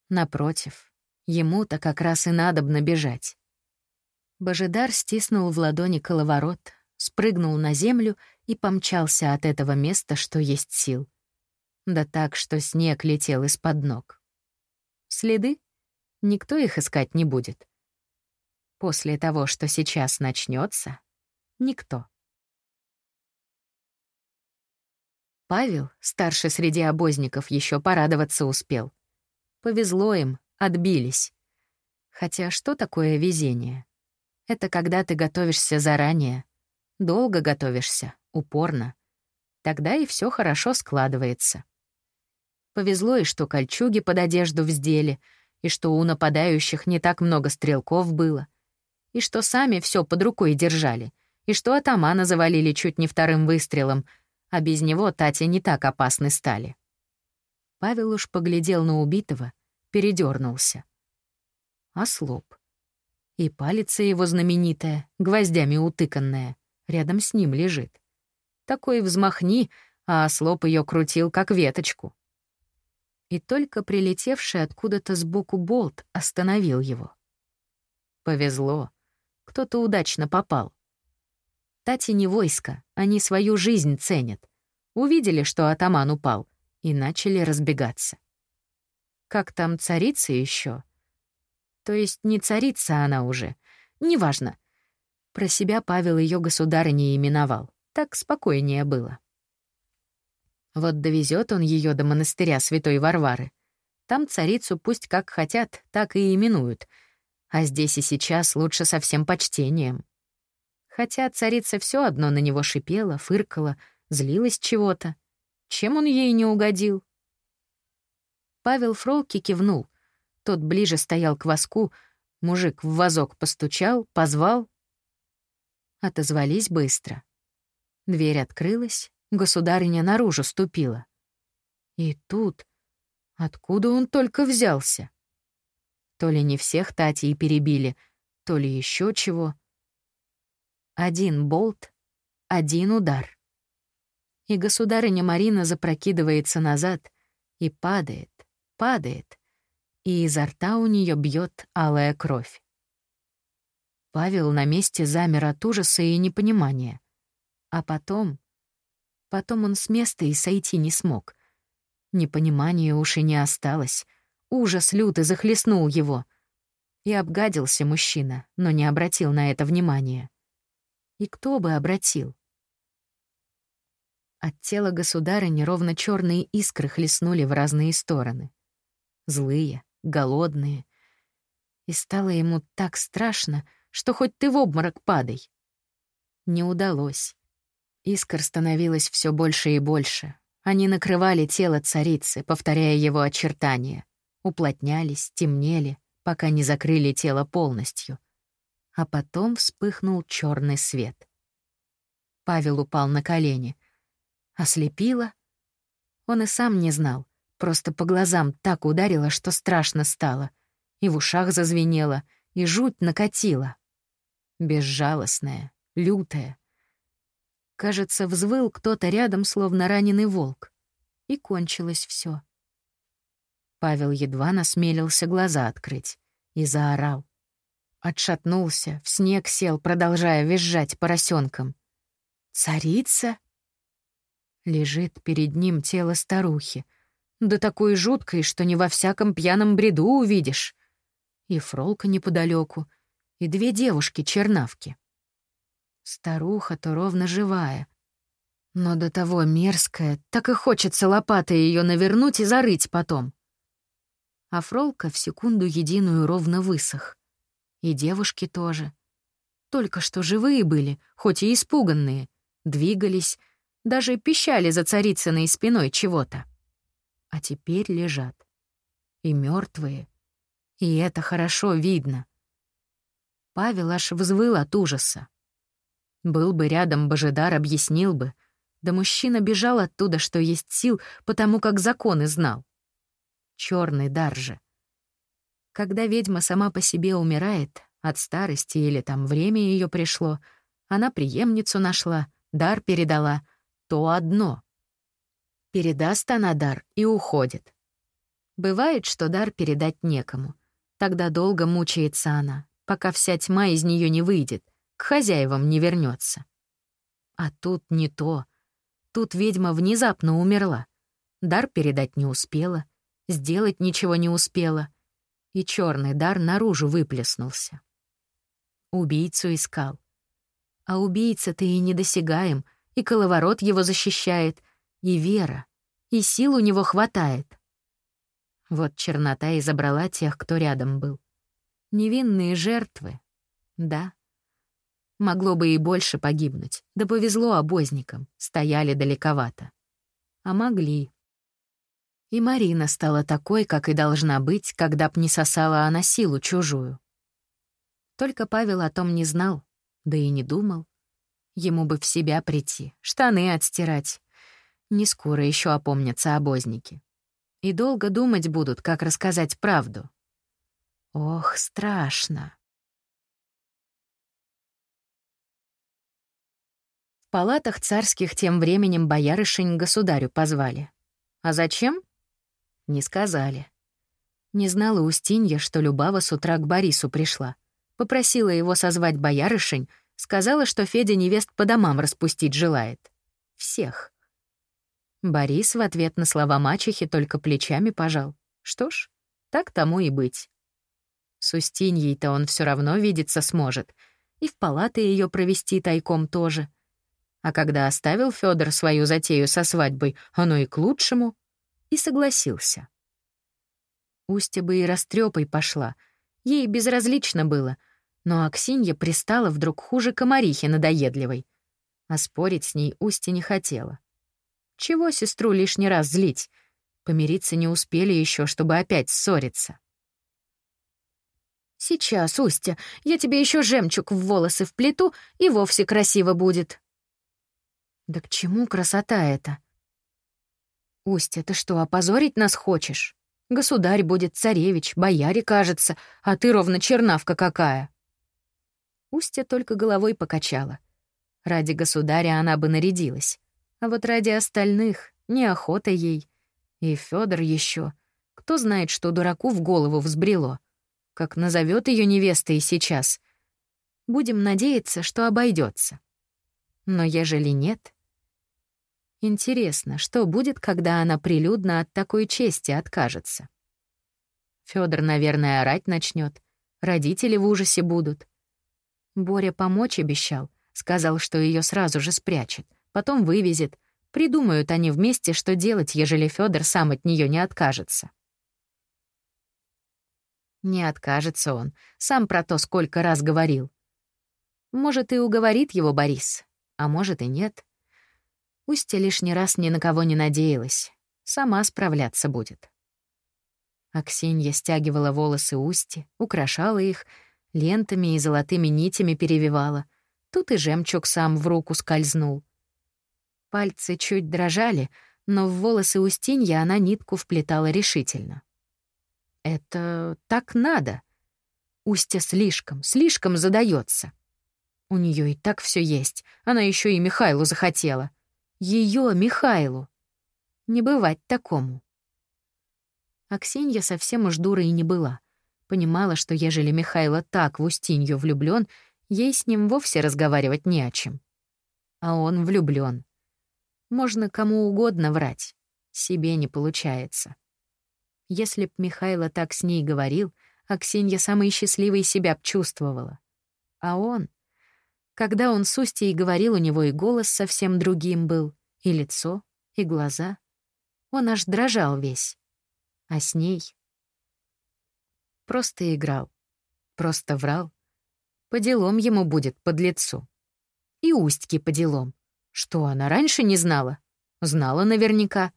Напротив, ему-то как раз и надобно бежать. Божидар стиснул в ладони коловорот, спрыгнул на землю и помчался от этого места, что есть сил. Да так, что снег летел из-под ног. Следы? Никто их искать не будет. После того, что сейчас начнется, никто. Павел, старший среди обозников, еще порадоваться успел. Повезло им, отбились. Хотя что такое везение? Это когда ты готовишься заранее, долго готовишься, упорно. Тогда и все хорошо складывается. Повезло и что кольчуги под одежду вздели, и что у нападающих не так много стрелков было, и что сами все под рукой держали, и что атамана завалили чуть не вторым выстрелом, а без него Татя не так опасны стали. Павел уж поглядел на убитого, передернулся. Ослоп. И палец его знаменитая, гвоздями утыканная, рядом с ним лежит. Такой взмахни, а ослоп ее крутил, как веточку. И только прилетевший откуда-то сбоку болт остановил его. Повезло. Кто-то удачно попал. Тати не войско, они свою жизнь ценят. Увидели, что атаман упал, и начали разбегаться. Как там царица еще? То есть не царица она уже. Неважно. Про себя Павел ее государыней именовал. Так спокойнее было. Вот довезет он ее до монастыря святой Варвары. Там царицу пусть как хотят, так и именуют. А здесь и сейчас лучше со всем почтением хотя царица все одно на него шипела, фыркала, злилась чего-то. Чем он ей не угодил? Павел Фролки кивнул. Тот ближе стоял к воску, мужик в вазок постучал, позвал. Отозвались быстро. Дверь открылась, государыня наружу ступила. И тут... Откуда он только взялся? То ли не всех Татей перебили, то ли еще чего — один болт, один удар. И государыня Марина запрокидывается назад и падает, падает, и изо рта у нее бьет алая кровь. Павел на месте замер от ужаса и непонимания. А потом... Потом он с места и сойти не смог. Непонимания уж и не осталось. Ужас лютый захлестнул его. И обгадился мужчина, но не обратил на это внимания. И кто бы обратил? От тела государыни ровно черные искры хлестнули в разные стороны. Злые, голодные. И стало ему так страшно, что хоть ты в обморок падай. Не удалось. Искр становилось все больше и больше. Они накрывали тело царицы, повторяя его очертания. Уплотнялись, темнели, пока не закрыли тело полностью — а потом вспыхнул черный свет. Павел упал на колени. Ослепило? Он и сам не знал, просто по глазам так ударило, что страшно стало. и в ушах зазвенело, и жуть накатила. Безжалостная, лютая. Кажется, взвыл кто-то рядом, словно раненый волк. И кончилось все. Павел едва насмелился глаза открыть и заорал. Отшатнулся, в снег сел, продолжая визжать поросенком. «Царица?» Лежит перед ним тело старухи, да такой жуткой, что не во всяком пьяном бреду увидишь. И фролка неподалеку, и две девушки-чернавки. Старуха-то ровно живая. Но до того мерзкая, так и хочется лопатой ее навернуть и зарыть потом. А Фролка в секунду единую ровно высох. И девушки тоже. Только что живые были, хоть и испуганные, двигались, даже пищали за царицыной спиной чего-то. А теперь лежат. И мертвые. И это хорошо видно. Павел аж взвыл от ужаса. Был бы рядом Божидар, объяснил бы. Да мужчина бежал оттуда, что есть сил, потому как законы знал. Черный дар же. Когда ведьма сама по себе умирает, от старости или там время ее пришло, она преемницу нашла, дар передала, то одно. Передаст она дар и уходит. Бывает, что дар передать некому. Тогда долго мучается она, пока вся тьма из нее не выйдет, к хозяевам не вернется. А тут не то. Тут ведьма внезапно умерла. Дар передать не успела, сделать ничего не успела. И черный дар наружу выплеснулся. Убийцу искал. А убийца-то и недосягаем, и коловорот его защищает, и вера, и сил у него хватает. Вот чернота и забрала тех, кто рядом был. Невинные жертвы. Да. Могло бы и больше погибнуть. Да повезло обозникам. Стояли далековато. А могли. И Марина стала такой, как и должна быть, когда б не сосала она силу чужую. Только Павел о том не знал, да и не думал. Ему бы в себя прийти, штаны отстирать. Не скоро еще опомнятся обозники. И долго думать будут, как рассказать правду. Ох, страшно. В палатах царских тем временем боярышень государю позвали. А зачем? Не сказали. Не знала Устинья, что Любава с утра к Борису пришла. Попросила его созвать боярышень, сказала, что Федя невест по домам распустить желает. Всех. Борис в ответ на слова мачехи только плечами пожал. Что ж, так тому и быть. С Устиньей-то он все равно видеться сможет, и в палаты ее провести тайком тоже. А когда оставил Федор свою затею со свадьбой, оно и к лучшему, и согласился. Устья бы и растрепой пошла, ей безразлично было, но Аксинья пристала вдруг хуже комарихи надоедливой, а спорить с ней Устья не хотела. Чего сестру лишний раз злить? Помириться не успели еще, чтобы опять ссориться. «Сейчас, Устя, я тебе еще жемчуг в волосы вплету, и вовсе красиво будет». «Да к чему красота эта?» «Устя, ты что, опозорить нас хочешь? Государь будет царевич, бояре, кажется, а ты ровно чернавка какая». Устя только головой покачала. Ради государя она бы нарядилась. А вот ради остальных неохота ей. И Федор еще. Кто знает, что дураку в голову взбрело как назовет ее невестой сейчас. Будем надеяться, что обойдется. Но ежели нет... Интересно, что будет, когда она прилюдно от такой чести откажется? Федор, наверное, орать начнет. Родители в ужасе будут. Боря помочь обещал. Сказал, что ее сразу же спрячет, потом вывезет. Придумают они вместе, что делать, ежели Федор сам от нее не откажется. Не откажется он, сам про то сколько раз говорил. Может, и уговорит его Борис, а может и нет. Устья лишний раз ни на кого не надеялась, сама справляться будет. Аксинья стягивала волосы Усти, украшала их, лентами и золотыми нитями перевивала. Тут и жемчуг сам в руку скользнул. Пальцы чуть дрожали, но в волосы Устинья она нитку вплетала решительно. Это так надо. Устя слишком, слишком задается. У нее и так все есть. Она еще и Михайлу захотела. Ее Михайлу. Не бывать такому. Аксинья совсем уж дура и не была. Понимала, что ежели Михайло так в Устинью влюблен, ей с ним вовсе разговаривать не о чем. А он влюблен. Можно кому угодно врать. Себе не получается. Если б Михайло так с ней говорил, Аксинья самой счастливой себя б чувствовала. А он... Когда он с Устьей говорил, у него и голос совсем другим был, и лицо, и глаза. Он аж дрожал весь. А с ней Просто играл. Просто врал. По делам ему будет, под лицу. И Устьке по делам. Что, она раньше не знала? Знала наверняка.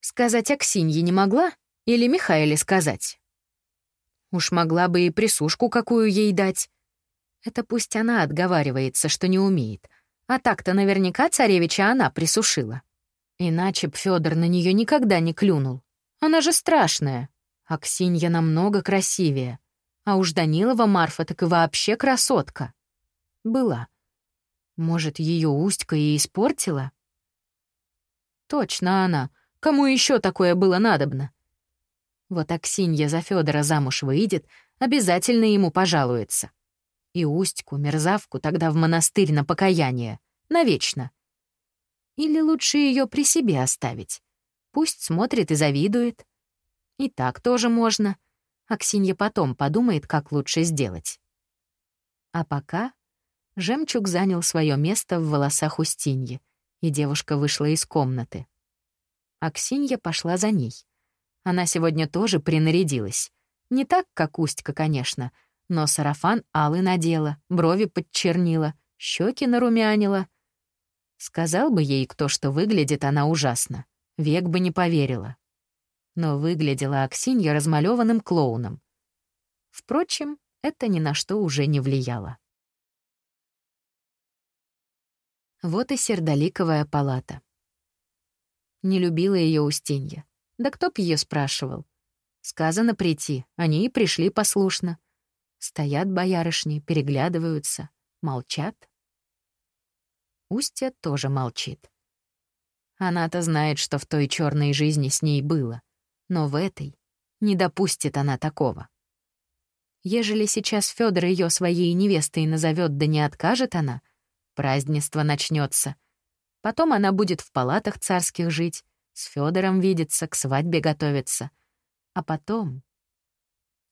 Сказать Аксинье не могла? Или Михаиле сказать? Уж могла бы и присушку какую ей дать. Это пусть она отговаривается, что не умеет. А так-то наверняка царевича она присушила. Иначе б Фёдор на нее никогда не клюнул. Она же страшная. А Ксинья намного красивее. А уж Данилова Марфа так и вообще красотка. Была. Может, ее Устька и испортила? Точно она. Кому еще такое было надобно? Вот Аксинья за Федора замуж выйдет, обязательно ему пожалуется. И Устьку, мерзавку, тогда в монастырь на покаяние. Навечно. Или лучше ее при себе оставить. Пусть смотрит и завидует. И так тоже можно. Аксинья потом подумает, как лучше сделать. А пока жемчуг занял свое место в волосах Устиньи, и девушка вышла из комнаты. Аксинья пошла за ней. Она сегодня тоже принарядилась. Не так, как Устька, конечно, но сарафан алый надела, брови подчернила, щеки нарумянила. Сказал бы ей кто, что выглядит она ужасно. Век бы не поверила но выглядела Аксинья размалеванным клоуном. Впрочем, это ни на что уже не влияло. Вот и сердоликовая палата. Не любила ее Устинья. Да кто б ее спрашивал? Сказано прийти, они и пришли послушно. Стоят боярышни, переглядываются, молчат. Устья тоже молчит. Она-то знает, что в той черной жизни с ней было — но в этой не допустит она такого. Ежели сейчас Федор ее своей невестой назовет, да не откажет она, празднество начнется. Потом она будет в палатах царских жить, с Федором видеться, к свадьбе готовиться. А потом...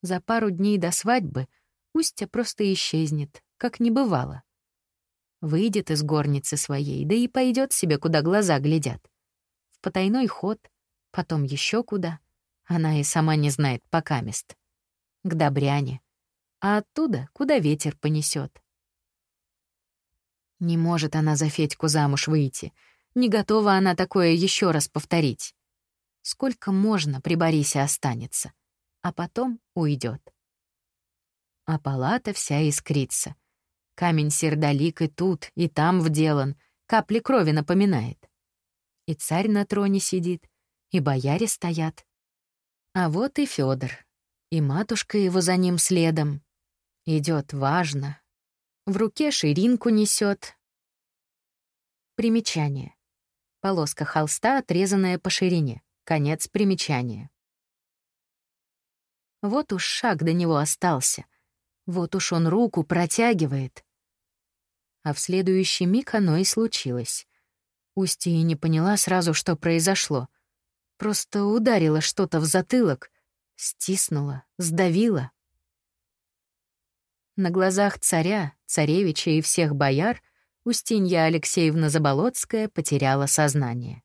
За пару дней до свадьбы Устья просто исчезнет, как не бывало. Выйдет из горницы своей, да и пойдет себе, куда глаза глядят. В потайной ход, потом еще куда — она и сама не знает пока мест. К Добряне. А оттуда, куда ветер понесет. Не может она за Федьку замуж выйти. Не готова она такое еще раз повторить. Сколько можно при Борисе останется, а потом уйдет. А палата вся искрится. Камень сердолик и тут, и там вделан, капли крови напоминает. И царь на троне сидит, и бояре стоят. А вот и Федор, и матушка его за ним следом. Идет важно. В руке ширинку несет. Примечание. Полоска холста, отрезанная по ширине. Конец примечания. Вот уж шаг до него остался. Вот уж он руку протягивает. А в следующий миг оно и случилось. Устья не поняла сразу, что произошло — Просто ударила что-то в затылок, стиснула, сдавила. На глазах царя, царевича и всех бояр Устинья Алексеевна Заболоцкая потеряла сознание.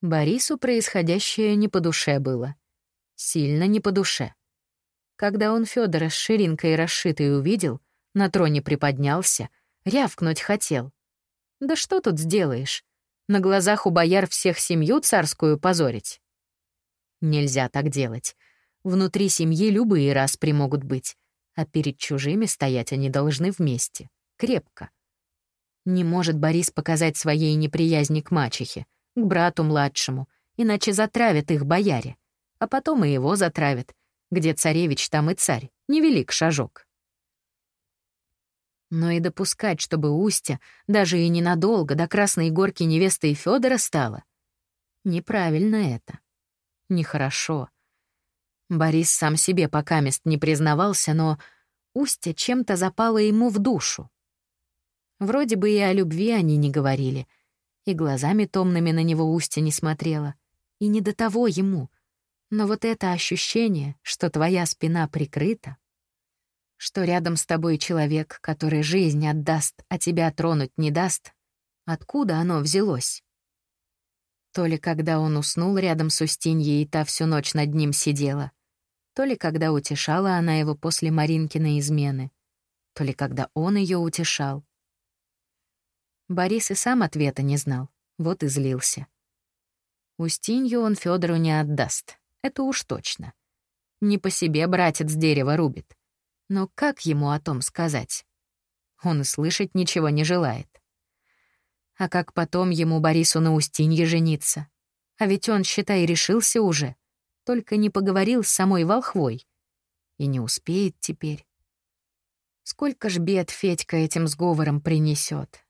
Борису происходящее не по душе было. Сильно не по душе. Когда он Федора с ширинкой расшитой увидел, на троне приподнялся, рявкнуть хотел. Да что тут сделаешь? На глазах у бояр всех семью царскую позорить? Нельзя так делать. Внутри семьи любые распри могут быть, а перед чужими стоять они должны вместе, крепко. Не может Борис показать своей неприязни к мачехе, к брату младшему иначе затравят их бояре, а потом и его затравят. Где царевич, там и царь, невелик шажок. Но и допускать, чтобы Устя, даже и ненадолго, до Красной Горки невесты и Федора стала, неправильно это. Нехорошо. Борис сам себе пока мест не признавался, но Устя чем-то запала ему в душу. Вроде бы и о любви они не говорили, и глазами томными на него Устя не смотрела, и не до того ему. Но вот это ощущение, что твоя спина прикрыта, что рядом с тобой человек, который жизнь отдаст, а тебя тронуть не даст, откуда оно взялось? То ли когда он уснул рядом с Устиньей, и та всю ночь над ним сидела, то ли когда утешала она его после Маринкиной измены, то ли когда он ее утешал. Борис и сам ответа не знал, вот и злился. Устинью он Федору не отдаст, это уж точно. Не по себе братец дерево рубит. Но как ему о том сказать? Он и слышать ничего не желает. А как потом ему Борису на Устинье жениться? А ведь он, считай, решился уже, только не поговорил с самой волхвой. И не успеет теперь. Сколько ж бед Федька этим сговором принесет.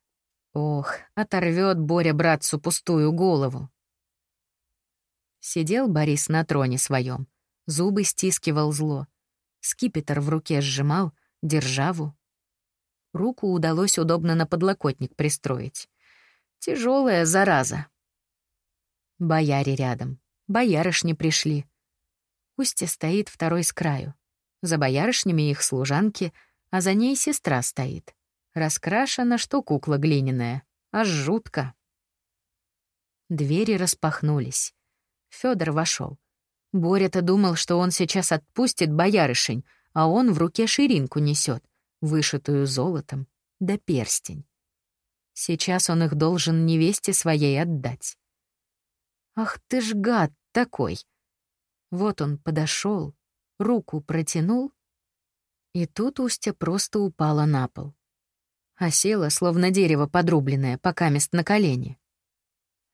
Ох, оторвет Боря братцу пустую голову. Сидел Борис на троне своем, зубы стискивал зло, скипетр в руке сжимал, державу. Руку удалось удобно на подлокотник пристроить. Тяжелая зараза. Бояре рядом, боярышни пришли. Устья стоит второй с краю. За боярышнями их служанки, а за ней сестра стоит. Раскрашена, что кукла глиняная. Аж жутко. Двери распахнулись. Федор вошел. Боря-то думал, что он сейчас отпустит боярышень, а он в руке ширинку несет, вышитую золотом, да перстень. Сейчас он их должен невесте своей отдать. Ах ты ж гад такой! Вот он подошел, руку протянул, и тут Устя просто упала на пол а села, словно дерево подрубленное, пока мест на колени.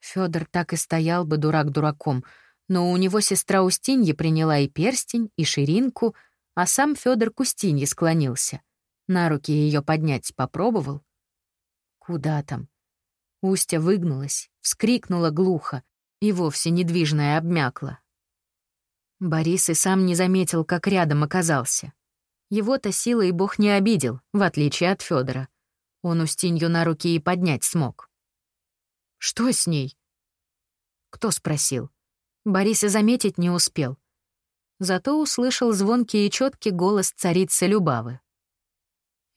Федор так и стоял бы дурак дураком, но у него сестра Устинья приняла и перстень, и ширинку, а сам Федор к Устинье склонился. На руки ее поднять попробовал. Куда там? Устя выгнулась, вскрикнула глухо и вовсе недвижная обмякла. Борис и сам не заметил, как рядом оказался. Его-то силой бог не обидел, в отличие от Федора. Он Устинью на руки и поднять смог. «Что с ней?» Кто спросил? Борис и заметить не успел. Зато услышал звонкий и четкий голос царицы Любавы.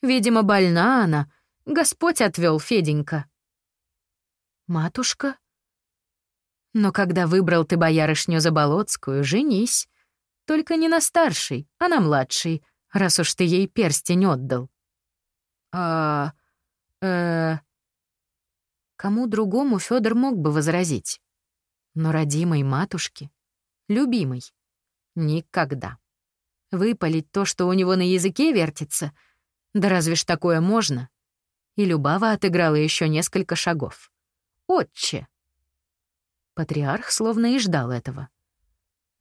«Видимо, больна она. Господь отвел Феденька». «Матушка?» «Но когда выбрал ты боярышню Заболоцкую, женись. Только не на старшей, а на младшей, раз уж ты ей перстень отдал». «А э Кому другому Федор мог бы возразить. Но родимой матушке, любимой, никогда. Выпалить то, что у него на языке вертится, да разве ж такое можно? И Любава отыграла еще несколько шагов. «Отче!» Патриарх словно и ждал этого.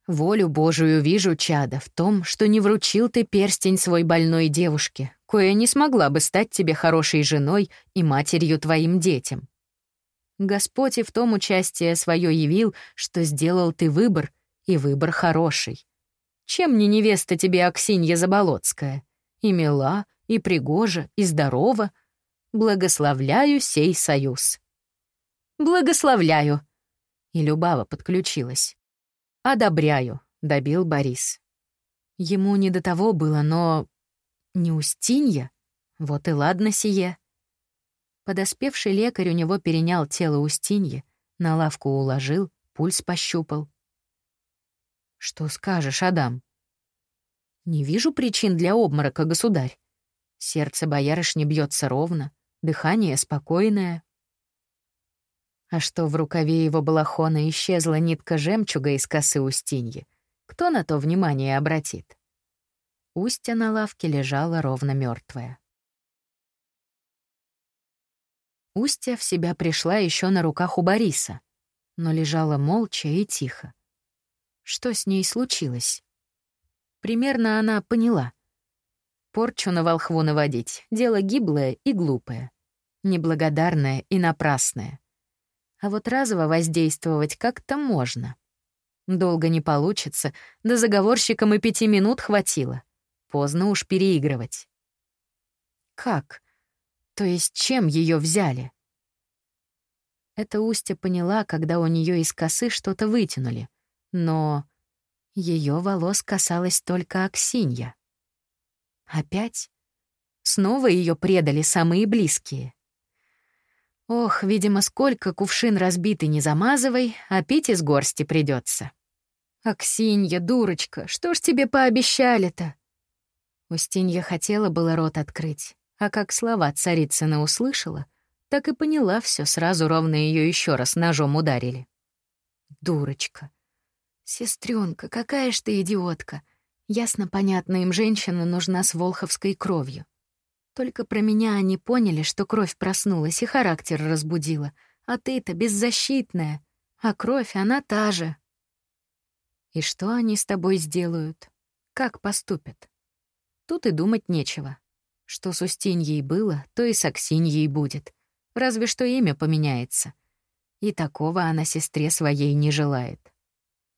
«Волю Божию вижу, чада, в том, что не вручил ты перстень свой больной девушке, кое не смогла бы стать тебе хорошей женой и матерью твоим детям. Господь и в том участие свое явил, что сделал ты выбор, и выбор хороший. Чем не невеста тебе Аксинья Заболоцкая? И мила, и пригожа, и здорова. Благословляю сей союз. Благословляю. И Любава подключилась. Одобряю, добил Борис. Ему не до того было, но не Устинья? Вот и ладно сие. Подоспевший лекарь у него перенял тело Устиньи, на лавку уложил, пульс пощупал. «Что скажешь, Адам?» «Не вижу причин для обморока, государь. Сердце боярышни бьется ровно, дыхание спокойное». А что в рукаве его балахона исчезла нитка жемчуга из косы Устиньи, кто на то внимание обратит? Устья на лавке лежала ровно мертвая. Устья в себя пришла еще на руках у Бориса. но лежала молча и тихо. Что с ней случилось? Примерно она поняла. Порчу на волхву наводить — дело гиблое и глупое, неблагодарное и напрасное. А вот разово воздействовать как-то можно. Долго не получится, да заговорщикам и пяти минут хватило. Поздно уж переигрывать. Как? То есть чем ее взяли? Это Устя поняла, когда у нее из косы что-то вытянули. Но ее волос касалась только Аксинья. Опять? Снова ее предали самые близкие. Ох, видимо, сколько кувшин разбитый не замазывай, а пить из горсти придется. Аксинья, дурочка, что ж тебе пообещали-то? Устинья хотела было рот открыть, а как слова царицына услышала, так и поняла все, сразу ровно ее еще раз ножом ударили. Дурочка. Сестренка, какая ж ты идиотка. Ясно понятно, им женщина нужна с волховской кровью. Только про меня они поняли, что кровь проснулась и характер разбудила. А ты-то беззащитная. А кровь, она та же. И что они с тобой сделают? Как поступят? Тут и думать нечего. Что с Устиньей было, то и с Аксиньей будет. Разве что имя поменяется. И такого она сестре своей не желает.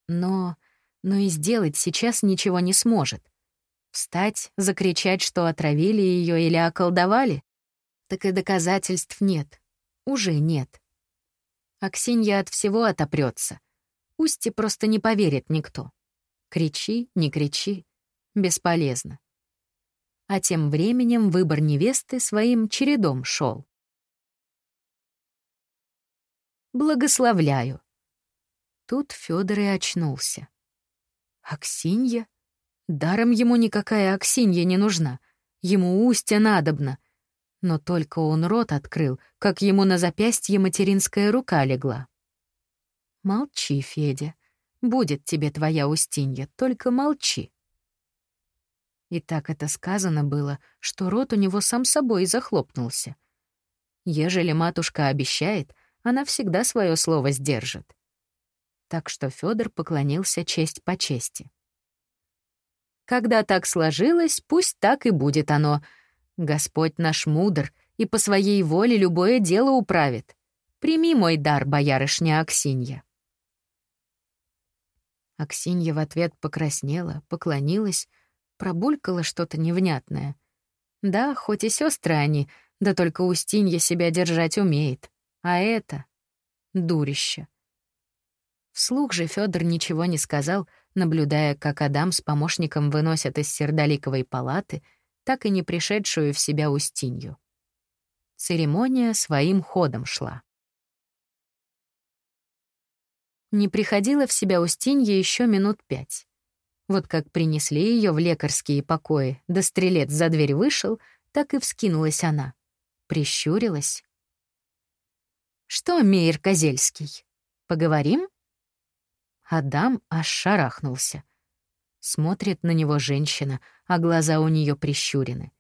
Но... но и сделать сейчас ничего не сможет. Встать, закричать, что отравили ее или околдовали? Так и доказательств нет. Уже нет. Аксинья от всего отопрется. Усти просто не поверит никто. Кричи, не кричи. Бесполезно а тем временем выбор невесты своим чередом шел. «Благословляю». Тут Фёдор и очнулся. «Аксинья? Даром ему никакая Аксинья не нужна. Ему устья надобно. Но только он рот открыл, как ему на запястье материнская рука легла. «Молчи, Федя. Будет тебе твоя Устинья, только молчи». И так это сказано было, что рот у него сам собой захлопнулся. Ежели матушка обещает, она всегда свое слово сдержит. Так что Федор поклонился честь по чести. Когда так сложилось, пусть так и будет оно. Господь наш мудр и по своей воле любое дело управит. Прими мой дар, боярышня Аксинья. Аксинья в ответ покраснела, поклонилась, пробулькала что-то невнятное. Да, хоть и сестры они, да только Устинья себя держать умеет. А это — дурище. Вслух же Федор ничего не сказал, наблюдая, как Адам с помощником выносят из сердоликовой палаты так и не пришедшую в себя Устинью. Церемония своим ходом шла. Не приходила в себя Устинья еще минут пять. Вот как принесли ее в лекарские покои, да стрелец за дверь вышел, так и вскинулась она. Прищурилась. «Что, Мейер Козельский, поговорим?» Адам аж шарахнулся. Смотрит на него женщина, а глаза у нее прищурены.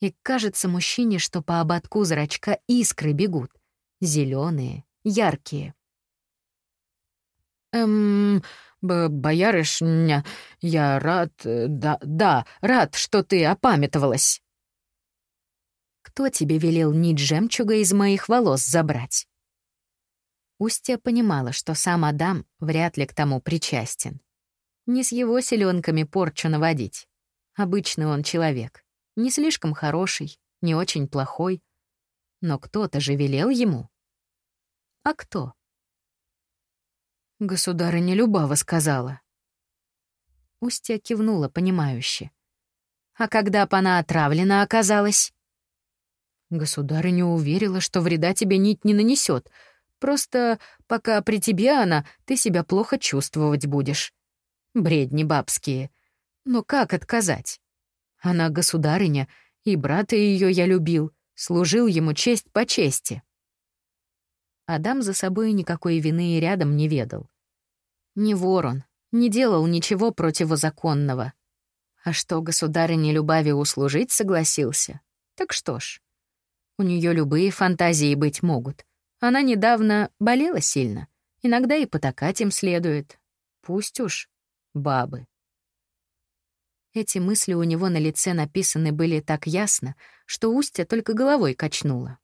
И кажется мужчине, что по ободку зрачка искры бегут. зеленые, яркие. «Эм, «Боярышня, я рад... Э, да, да, рад, что ты опамятовалась». «Кто тебе велел нить жемчуга из моих волос забрать?» Устья понимала, что сам Адам вряд ли к тому причастен. Не с его селенками порчу наводить. Обычный он человек. Не слишком хороший, не очень плохой. Но кто-то же велел ему. А кто? Государыня Любава сказала. Устья кивнула, понимающе. А когда б она отравлена оказалась? Государыня уверила, что вреда тебе нить не нанесет. Просто пока при тебе она, ты себя плохо чувствовать будешь. Бредни бабские. Но как отказать? Она государыня, и брата ее я любил, служил ему честь по чести. Адам за собой никакой вины и рядом не ведал. Не вор он, не делал ничего противозаконного. А что государыне Любави услужить согласился? Так что ж, у нее любые фантазии быть могут. Она недавно болела сильно, Иногда и потакать им следует. Пусть уж бабы. Эти мысли у него на лице написаны были так ясно, что Устья только головой качнула.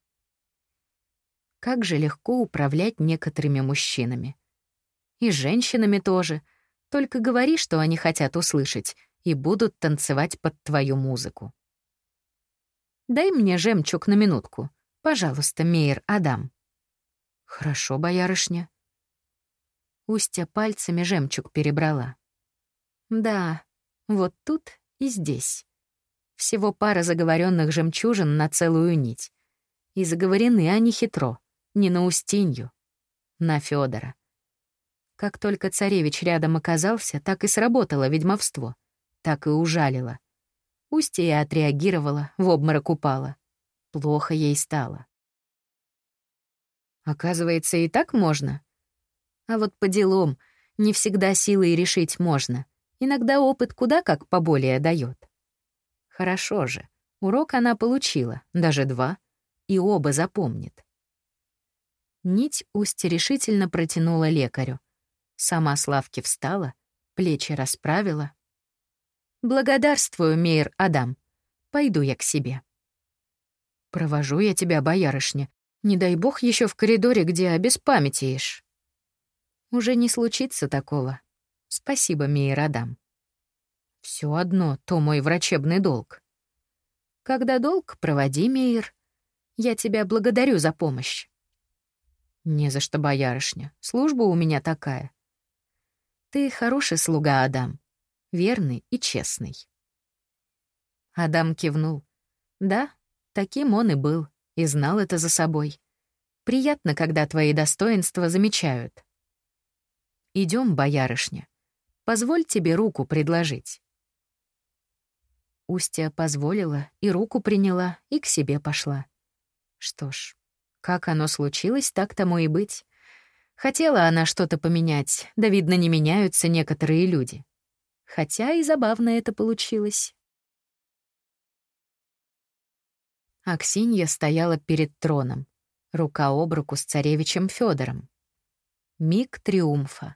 Как же легко управлять некоторыми мужчинами. И женщинами тоже. Только говори, что они хотят услышать, и будут танцевать под твою музыку. «Дай мне жемчуг на минутку. Пожалуйста, Мейер Адам». «Хорошо, боярышня». Устья пальцами жемчуг перебрала. «Да, вот тут и здесь. Всего пара заговоренных жемчужин на целую нить. И заговорены они хитро, не на Устинью, на Федора. Как только царевич рядом оказался, так и сработало ведьмовство, так и ужалило. Устья отреагировала, в обморок упала. Плохо ей стало. Оказывается, и так можно. А вот по делам не всегда силой решить можно. Иногда опыт куда как поболее дает. Хорошо же. Урок она получила, даже два, и оба запомнит. Нить Устья решительно протянула лекарю. Сама с лавки встала, плечи расправила. «Благодарствую, Мейер Адам. Пойду я к себе». «Провожу я тебя, боярышня. Не дай бог еще в коридоре, где обеспамятеешь». «Уже не случится такого. Спасибо, Мейер Адам». Все одно, то мой врачебный долг. Когда долг, проводи, Мейер. Я тебя благодарю за помощь. Не за что, боярышня. Служба у меня такая. Ты хороший слуга, Адам. Верный и честный. Адам кивнул. Да, таким он и был, и знал это за собой. Приятно, когда твои достоинства замечают. Идем, боярышня. Позволь тебе руку предложить. Устья позволила, и руку приняла, и к себе пошла. Что ж, как оно случилось, так тому и быть. Хотела она что-то поменять, да, видно, не меняются некоторые люди. Хотя и забавно это получилось. Аксинья стояла перед троном, рука об руку с царевичем Федором. Миг триумфа.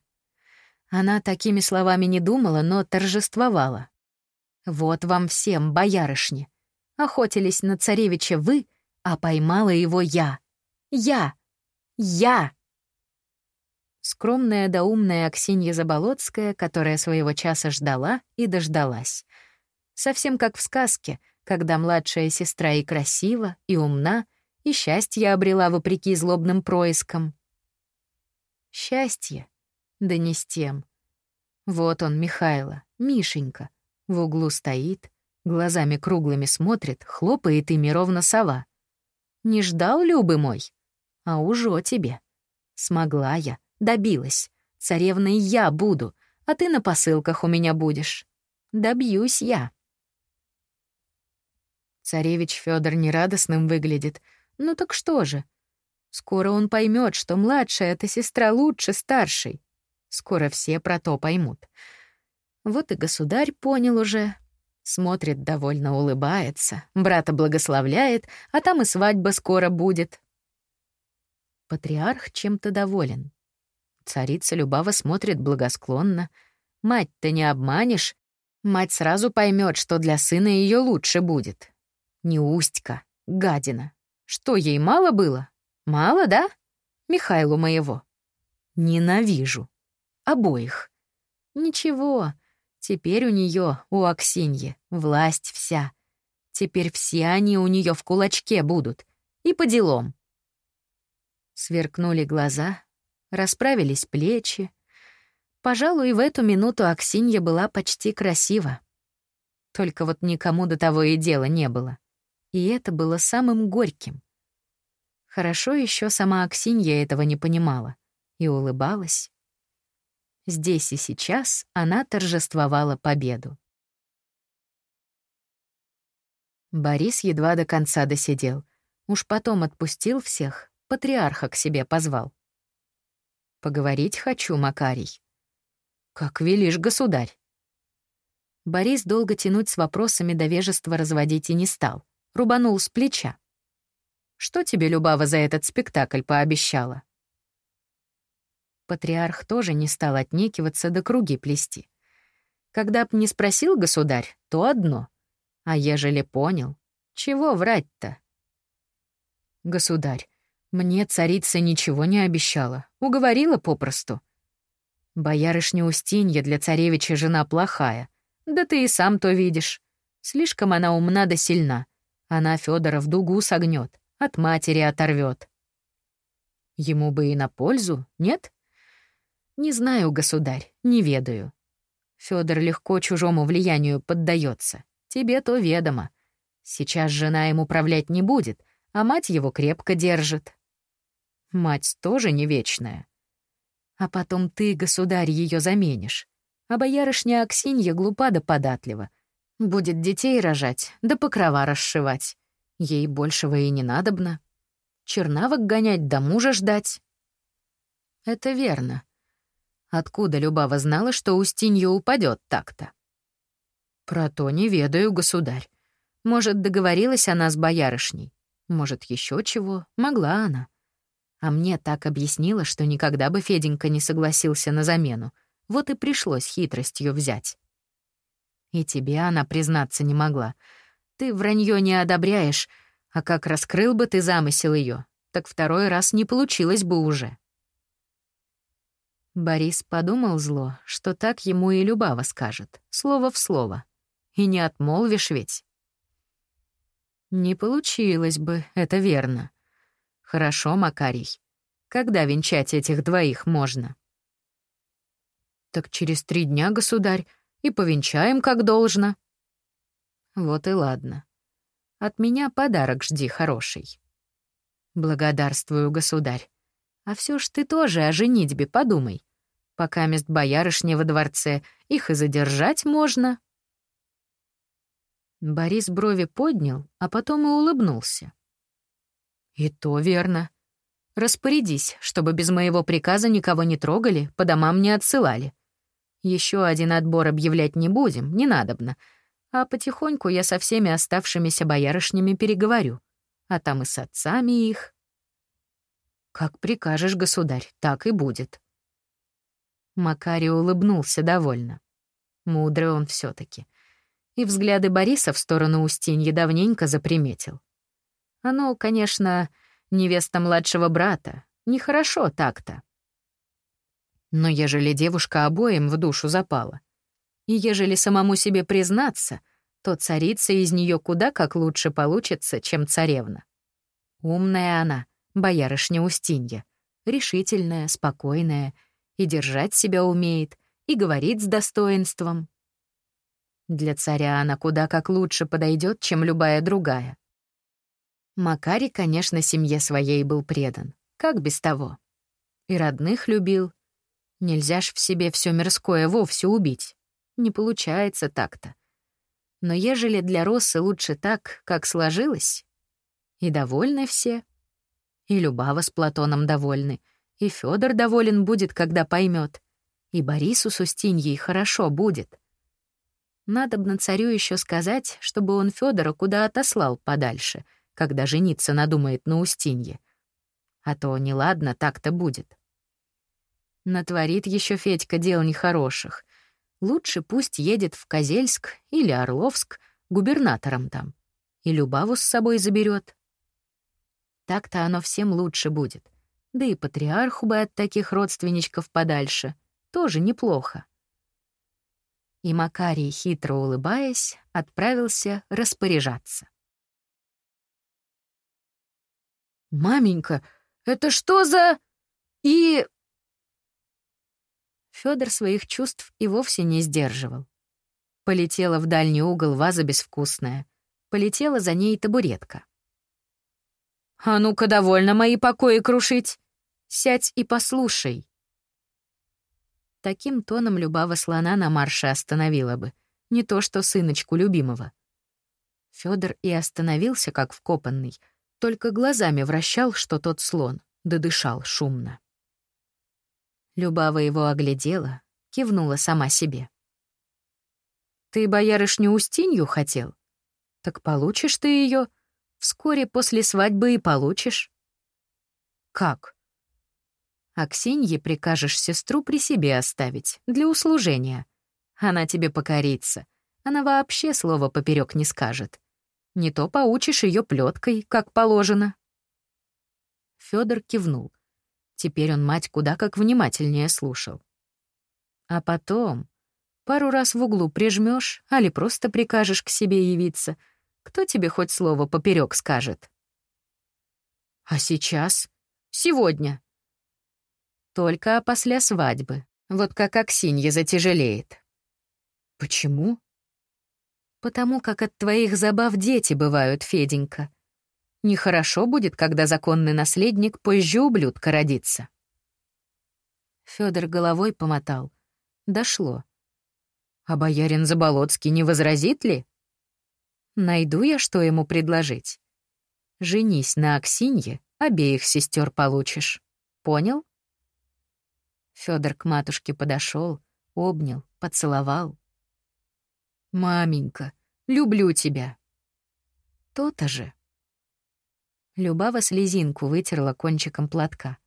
Она такими словами не думала, но торжествовала. Вот вам всем, боярышни. Охотились на царевича вы, а поймала его я. Я! Я! Скромная да умная Аксинья Заболоцкая, которая своего часа ждала и дождалась. Совсем как в сказке, когда младшая сестра и красива, и умна, и счастье обрела вопреки злобным проискам. Счастье? Да не с тем. Вот он, Михайло, Мишенька, в углу стоит, глазами круглыми смотрит, хлопает ими ровно сова. Не ждал, Любы мой? А ужо тебе. Смогла я, добилась. Царевной я буду, а ты на посылках у меня будешь. Добьюсь я. Царевич Федор нерадостным выглядит. Ну так что же? Скоро он поймет, что младшая эта сестра лучше старшей. Скоро все про то поймут. Вот и государь понял уже. Смотрит, довольно улыбается, брата благословляет, а там и свадьба скоро будет. Патриарх чем-то доволен. Царица Любава смотрит благосклонно. Мать-то не обманешь. Мать сразу поймет, что для сына ее лучше будет. Не Устька, гадина. Что, ей мало было? Мало, да? Михайлу моего. Ненавижу. Обоих. Ничего, Теперь у нее, у Аксиньи, власть вся. Теперь все они у нее в кулачке будут. И по делам. Сверкнули глаза, расправились плечи. Пожалуй, в эту минуту Аксинья была почти красива. Только вот никому до того и дела не было. И это было самым горьким. Хорошо еще сама Аксинья этого не понимала и улыбалась, Здесь и сейчас она торжествовала победу. Борис едва до конца досидел. Уж потом отпустил всех, патриарха к себе позвал. «Поговорить хочу, Макарий». «Как велишь, государь». Борис долго тянуть с вопросами довежества разводить и не стал. Рубанул с плеча. «Что тебе Любава за этот спектакль пообещала?» Патриарх тоже не стал отнекиваться до круги плести. Когда б не спросил государь, то одно. А ежели понял, чего врать-то? Государь, мне царица ничего не обещала, уговорила попросту. Боярышня Устинья для царевича жена плохая. Да ты и сам то видишь. Слишком она умна да сильна. Она Федора в дугу согнет, от матери оторвет. Ему бы и на пользу, нет? Не знаю, государь, не ведаю. Федор легко чужому влиянию поддается. Тебе то ведомо. Сейчас жена им управлять не будет, а мать его крепко держит. Мать тоже не вечная. А потом ты, государь, ее заменишь. А боярышня Аксинья глупа да податлива. Будет детей рожать, да покрова расшивать. Ей большего и не надобно. Чернавок гонять да мужа ждать. Это верно. Откуда Любава знала, что Устинья упадет так-то? Про то не ведаю, государь. Может, договорилась она с боярышней. Может, еще чего. Могла она. А мне так объяснила, что никогда бы Феденька не согласился на замену. Вот и пришлось хитростью взять. И тебе она признаться не могла. Ты вранье не одобряешь, а как раскрыл бы ты замысел ее, так второй раз не получилось бы уже. Борис подумал зло, что так ему и Любава скажет, слово в слово. И не отмолвишь ведь. Не получилось бы, это верно. Хорошо, Макарий. Когда венчать этих двоих можно? Так через три дня, государь, и повенчаем как должно. Вот и ладно. От меня подарок жди хороший. Благодарствую, государь. А все ж ты тоже о женитьбе подумай. Пока мест боярышни во дворце, их и задержать можно. Борис брови поднял, а потом и улыбнулся. «И то верно. Распорядись, чтобы без моего приказа никого не трогали, по домам не отсылали. Еще один отбор объявлять не будем, не надобно. А потихоньку я со всеми оставшимися боярышнями переговорю. А там и с отцами их». «Как прикажешь, государь, так и будет». Макарий улыбнулся довольно. Мудрый он все таки и взгляды Бориса в сторону Устиньи давненько заприметил. Оно, конечно, невеста младшего брата, нехорошо так-то. Но ежели девушка обоим в душу запала, и ежели самому себе признаться, то царица из нее куда как лучше получится, чем царевна. Умная она, боярышня Устинья, решительная, спокойная, и держать себя умеет, и говорит с достоинством. Для царя она куда как лучше подойдет, чем любая другая. Макарий, конечно, семье своей был предан. Как без того? И родных любил. Нельзя ж в себе все мирское вовсе убить. Не получается так-то. Но ежели для Россы лучше так, как сложилось, и довольны все, и Любава с Платоном довольны, и Федор доволен будет, когда поймет, и Борису с Устиньей хорошо будет — Надобно царю еще сказать, чтобы он Федора куда отослал подальше, когда жениться надумает на Устинье. А то неладно так-то будет. Натворит еще Федька дел нехороших. Лучше пусть едет в Козельск или Орловск, губернатором там, и Любаву с собой заберет. Так-то оно всем лучше будет. Да и патриарху бы от таких родственничков подальше. Тоже неплохо и Макарий, хитро улыбаясь, отправился распоряжаться. «Маменька, это что за... и...» Фёдор своих чувств и вовсе не сдерживал. Полетела в дальний угол ваза безвкусная. Полетела за ней табуретка. «А ну-ка, довольно мои покои крушить! Сядь и послушай!» Таким тоном Любава слона на марше остановила бы. Не то что сыночку любимого. Фёдор и остановился, как вкопанный, только глазами вращал, что тот слон, да дышал шумно. Любава его оглядела, кивнула сама себе. «Ты боярышню Устинью хотел? Так получишь ты ее. Вскоре после свадьбы и получишь». «Как?» Аксинье прикажешь сестру при себе оставить, для услужения. Она тебе покорится. Она вообще слова поперек не скажет. Не то поучишь ее плеткой, как положено. Федор кивнул. Теперь он мать куда как внимательнее слушал. А потом пару раз в углу прижмешь, али просто прикажешь к себе явиться. Кто тебе хоть слово поперек скажет? А сейчас? Сегодня? Только после свадьбы. Вот как Аксинья затяжелеет. Почему? Потому как от твоих забав дети бывают, Феденька. Нехорошо будет, когда законный наследник позже ублюдка родится. Федор головой помотал. Дошло. А боярин Заболоцкий не возразит ли? Найду я, что ему предложить. Женись на Аксинье, обеих сестер получишь. Понял? Федор к матушке подошел, обнял, поцеловал. «Маменька, люблю тебя». «То-то же». Любава слезинку вытерла кончиком платка.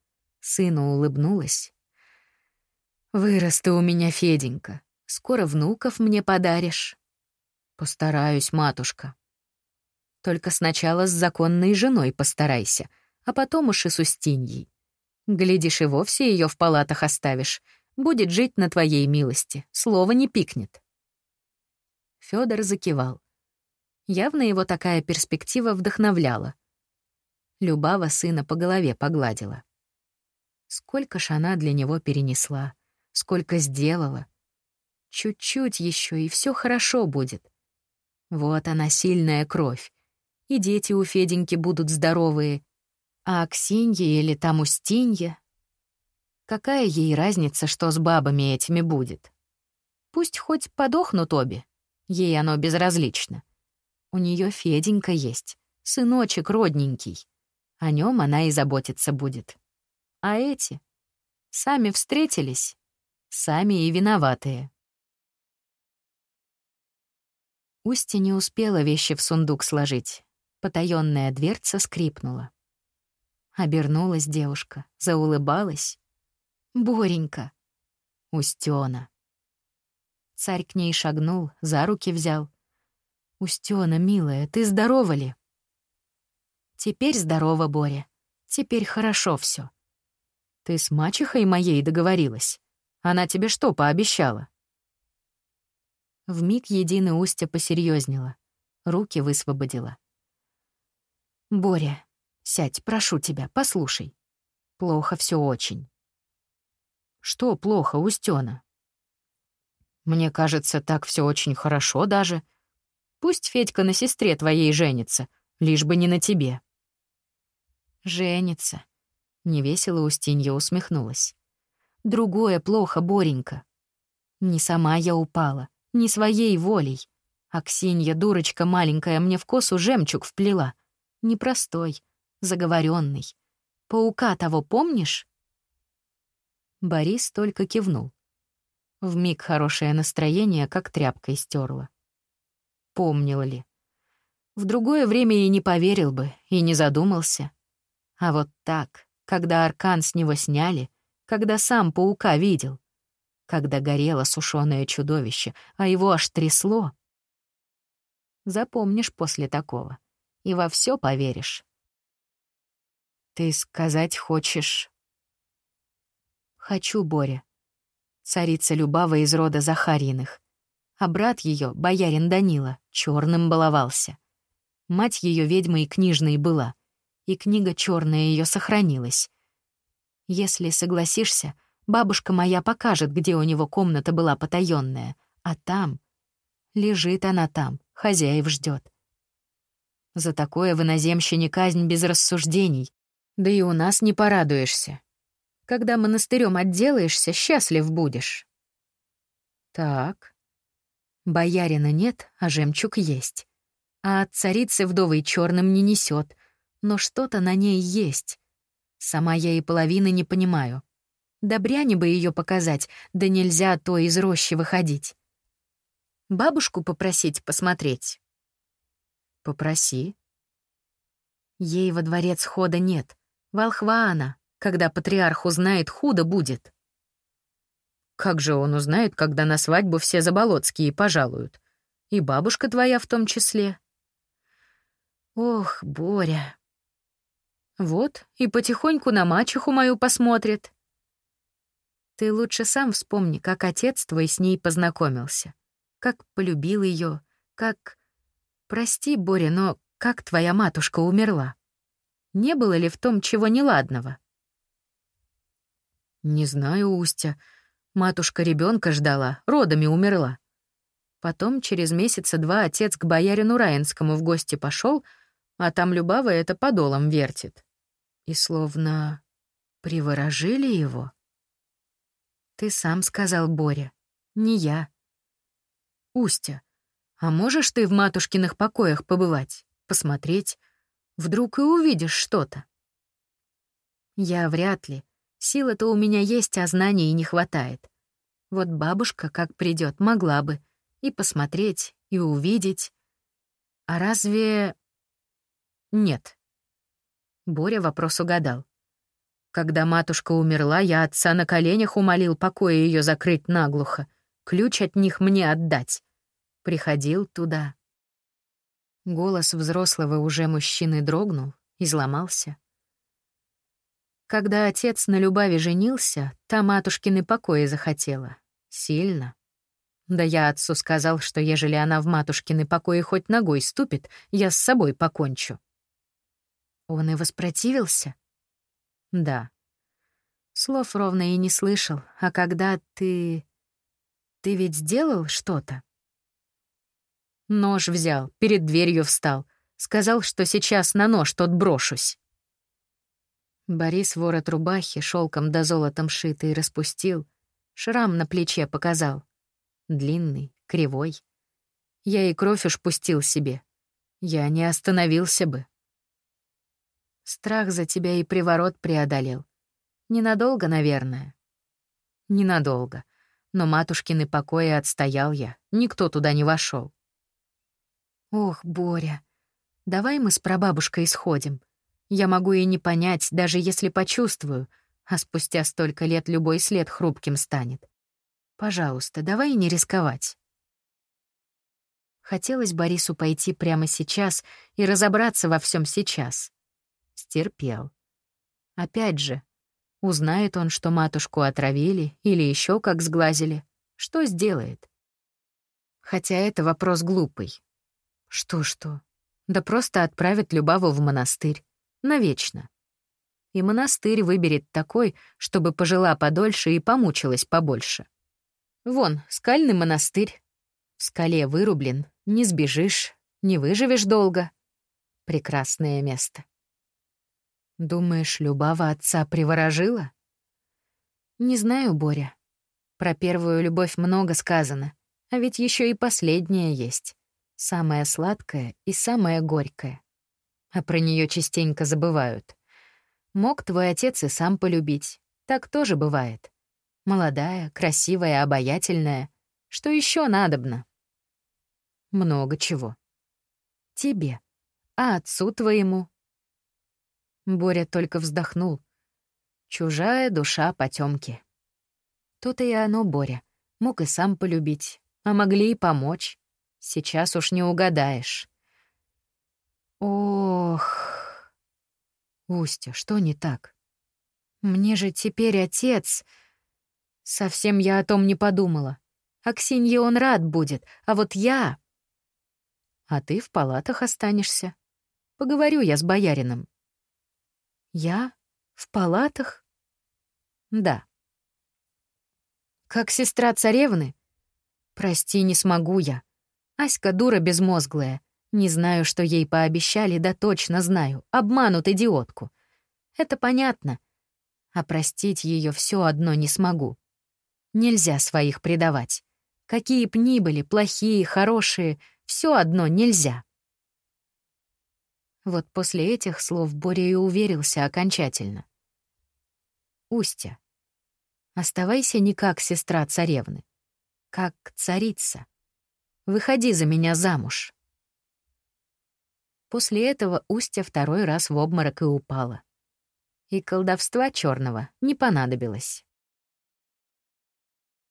Сыну улыбнулась. «Вырос ты у меня, Феденька. Скоро внуков мне подаришь». «Постараюсь, матушка». «Только сначала с законной женой постарайся, а потом уж и с Устиньей. Глядишь, и вовсе ее в палатах оставишь. Будет жить на твоей милости, слово не пикнет. Федор закивал. Явно его такая перспектива вдохновляла. Любава сына по голове погладила. Сколько ж она для него перенесла, сколько сделала. Чуть-чуть еще, и все хорошо будет. Вот она, сильная кровь. И дети у Феденьки будут здоровые, а Аксинья или там Устинья? Какая ей разница, что с бабами этими будет? Пусть хоть подохнут обе. Ей оно безразлично. У нее Феденька есть, сыночек родненький. О нем она и заботиться будет. А эти? Сами встретились, сами и виноватые. Устья не успела вещи в сундук сложить. Потаённая дверца скрипнула. Обернулась девушка, заулыбалась. «Боренька!» «Устёна!» Царь к ней шагнул, за руки взял. «Устёна, милая, ты здорова ли?» «Теперь здорова, Боря. Теперь хорошо всё. Ты с мачехой моей договорилась? Она тебе что пообещала?» Вмиг единый Устя посерьезнела, руки высвободила. «Боря, Сядь, прошу тебя, послушай. Плохо все очень. Что плохо, Устёна? Мне кажется, так все очень хорошо даже. Пусть Федька на сестре твоей женится, лишь бы не на тебе. Женится. Невесело Устинья усмехнулась. Другое плохо, Боренька. Не сама я упала, не своей волей. Аксинья, дурочка маленькая, мне в косу жемчуг вплела. Непростой, заговоренный. Паука того помнишь?» Борис только кивнул. В миг хорошее настроение как тряпкой стерло. Помнил ли? В другое время и не поверил бы, и не задумался. А вот так, когда аркан с него сняли, когда сам паука видел, когда горело сушеное чудовище, а его аж трясло. Запомнишь после такого и во все поверишь. Ты сказать хочешь? Хочу, Боря. Царица Любава из рода Захариных. А брат ее, боярин Данила, черным баловался. Мать ее ведьмой книжной была, и книга черная ее сохранилась. Если согласишься, бабушка моя покажет, где у него комната была потаённая, а там... Лежит она там, хозяев ждет. За такое в казнь без рассуждений, да и у нас не порадуешься. Когда монастырем отделаешься, счастлив будешь. Так. Боярина нет, а жемчуг есть. А от царицы вдовой черным не несет, но что-то на ней есть. Сама я и половины не понимаю. Добряне бы ее показать, да нельзя то из рощи выходить. Бабушку попросить посмотреть? Попроси. Ей во дворец хода нет. Волхва она, Когда патриарх узнает, худо будет. Как же он узнает, когда на свадьбу все заболотские пожалуют? И бабушка твоя в том числе. Ох, Боря. Вот, и потихоньку на мачеху мою посмотрит. Ты лучше сам вспомни, как отец твой с ней познакомился. Как полюбил ее, как... Прости, Боря, но как твоя матушка умерла? Не было ли в том чего неладного? Не знаю, Устя. Матушка ребенка ждала, родами умерла. Потом через месяца два отец к боярину Раинскому в гости пошел, а там Любава это подолом вертит. И словно приворожили его. Ты сам сказал, Боря, не я. Устя, а можешь ты в матушкиных покоях побывать, посмотреть? Вдруг и увидишь что-то. Я вряд ли. Сила-то у меня есть, а знаний не хватает. Вот бабушка, как придет, могла бы и посмотреть, и увидеть. А разве... Нет. Боря вопрос угадал. Когда матушка умерла, я отца на коленях умолил покоя ее закрыть наглухо, ключ от них мне отдать. Приходил туда. Голос взрослого уже мужчины дрогнул, изломался. Когда отец на Любави женился, та матушкины покои захотела. Сильно. Да я отцу сказал, что ежели она в матушкины покои хоть ногой ступит, я с собой покончу. Он и воспротивился? Да. Слов ровно и не слышал, а когда ты... Ты ведь сделал что-то? Нож взял, перед дверью встал. Сказал, что сейчас на нож тот брошусь. Борис ворот рубахи, шелком да золотом шитый, распустил. Шрам на плече показал. Длинный, кривой. Я и кровь уж пустил себе. Я не остановился бы. Страх за тебя и приворот преодолел. Ненадолго, наверное. Ненадолго. Но матушкины покои отстоял я. Никто туда не вошел. Ох, Боря, давай мы с прабабушкой исходим. Я могу и не понять, даже если почувствую, а спустя столько лет любой след хрупким станет. Пожалуйста, давай не рисковать. Хотелось Борису пойти прямо сейчас и разобраться во всем сейчас стерпел. Опять же, узнает он, что матушку отравили или еще как сглазили, что сделает? Хотя это вопрос глупый. Что-что? Да просто отправит Любаву в монастырь. Навечно. И монастырь выберет такой, чтобы пожила подольше и помучилась побольше. Вон, скальный монастырь. В скале вырублен, не сбежишь, не выживешь долго. Прекрасное место. Думаешь, Любава отца приворожила? Не знаю, Боря. Про первую любовь много сказано, а ведь еще и последняя есть. Самая сладкая и самая горькая. А про нее частенько забывают. Мог твой отец и сам полюбить. Так тоже бывает. Молодая, красивая, обаятельная. Что еще надобно? Много чего. Тебе. А отцу твоему? Боря только вздохнул. Чужая душа потемки. То-то и оно, Боря. Мог и сам полюбить, а могли и помочь. Сейчас уж не угадаешь. Ох. Устя, что не так? Мне же теперь отец. Совсем я о том не подумала. Аксинье он рад будет, а вот я... А ты в палатах останешься. Поговорю я с боярином. Я? В палатах? Да. Как сестра царевны? Прости, не смогу я. Аська дура безмозглая. Не знаю, что ей пообещали, да точно знаю. Обманут идиотку. Это понятно. А простить ее все одно не смогу. Нельзя своих предавать. Какие б ни были, плохие, хорошие, все одно нельзя. Вот после этих слов Боря и уверился окончательно. Устя, оставайся не как сестра царевны, как царица. Выходи за меня замуж. После этого Устя второй раз в обморок и упала. И колдовства черного не понадобилось.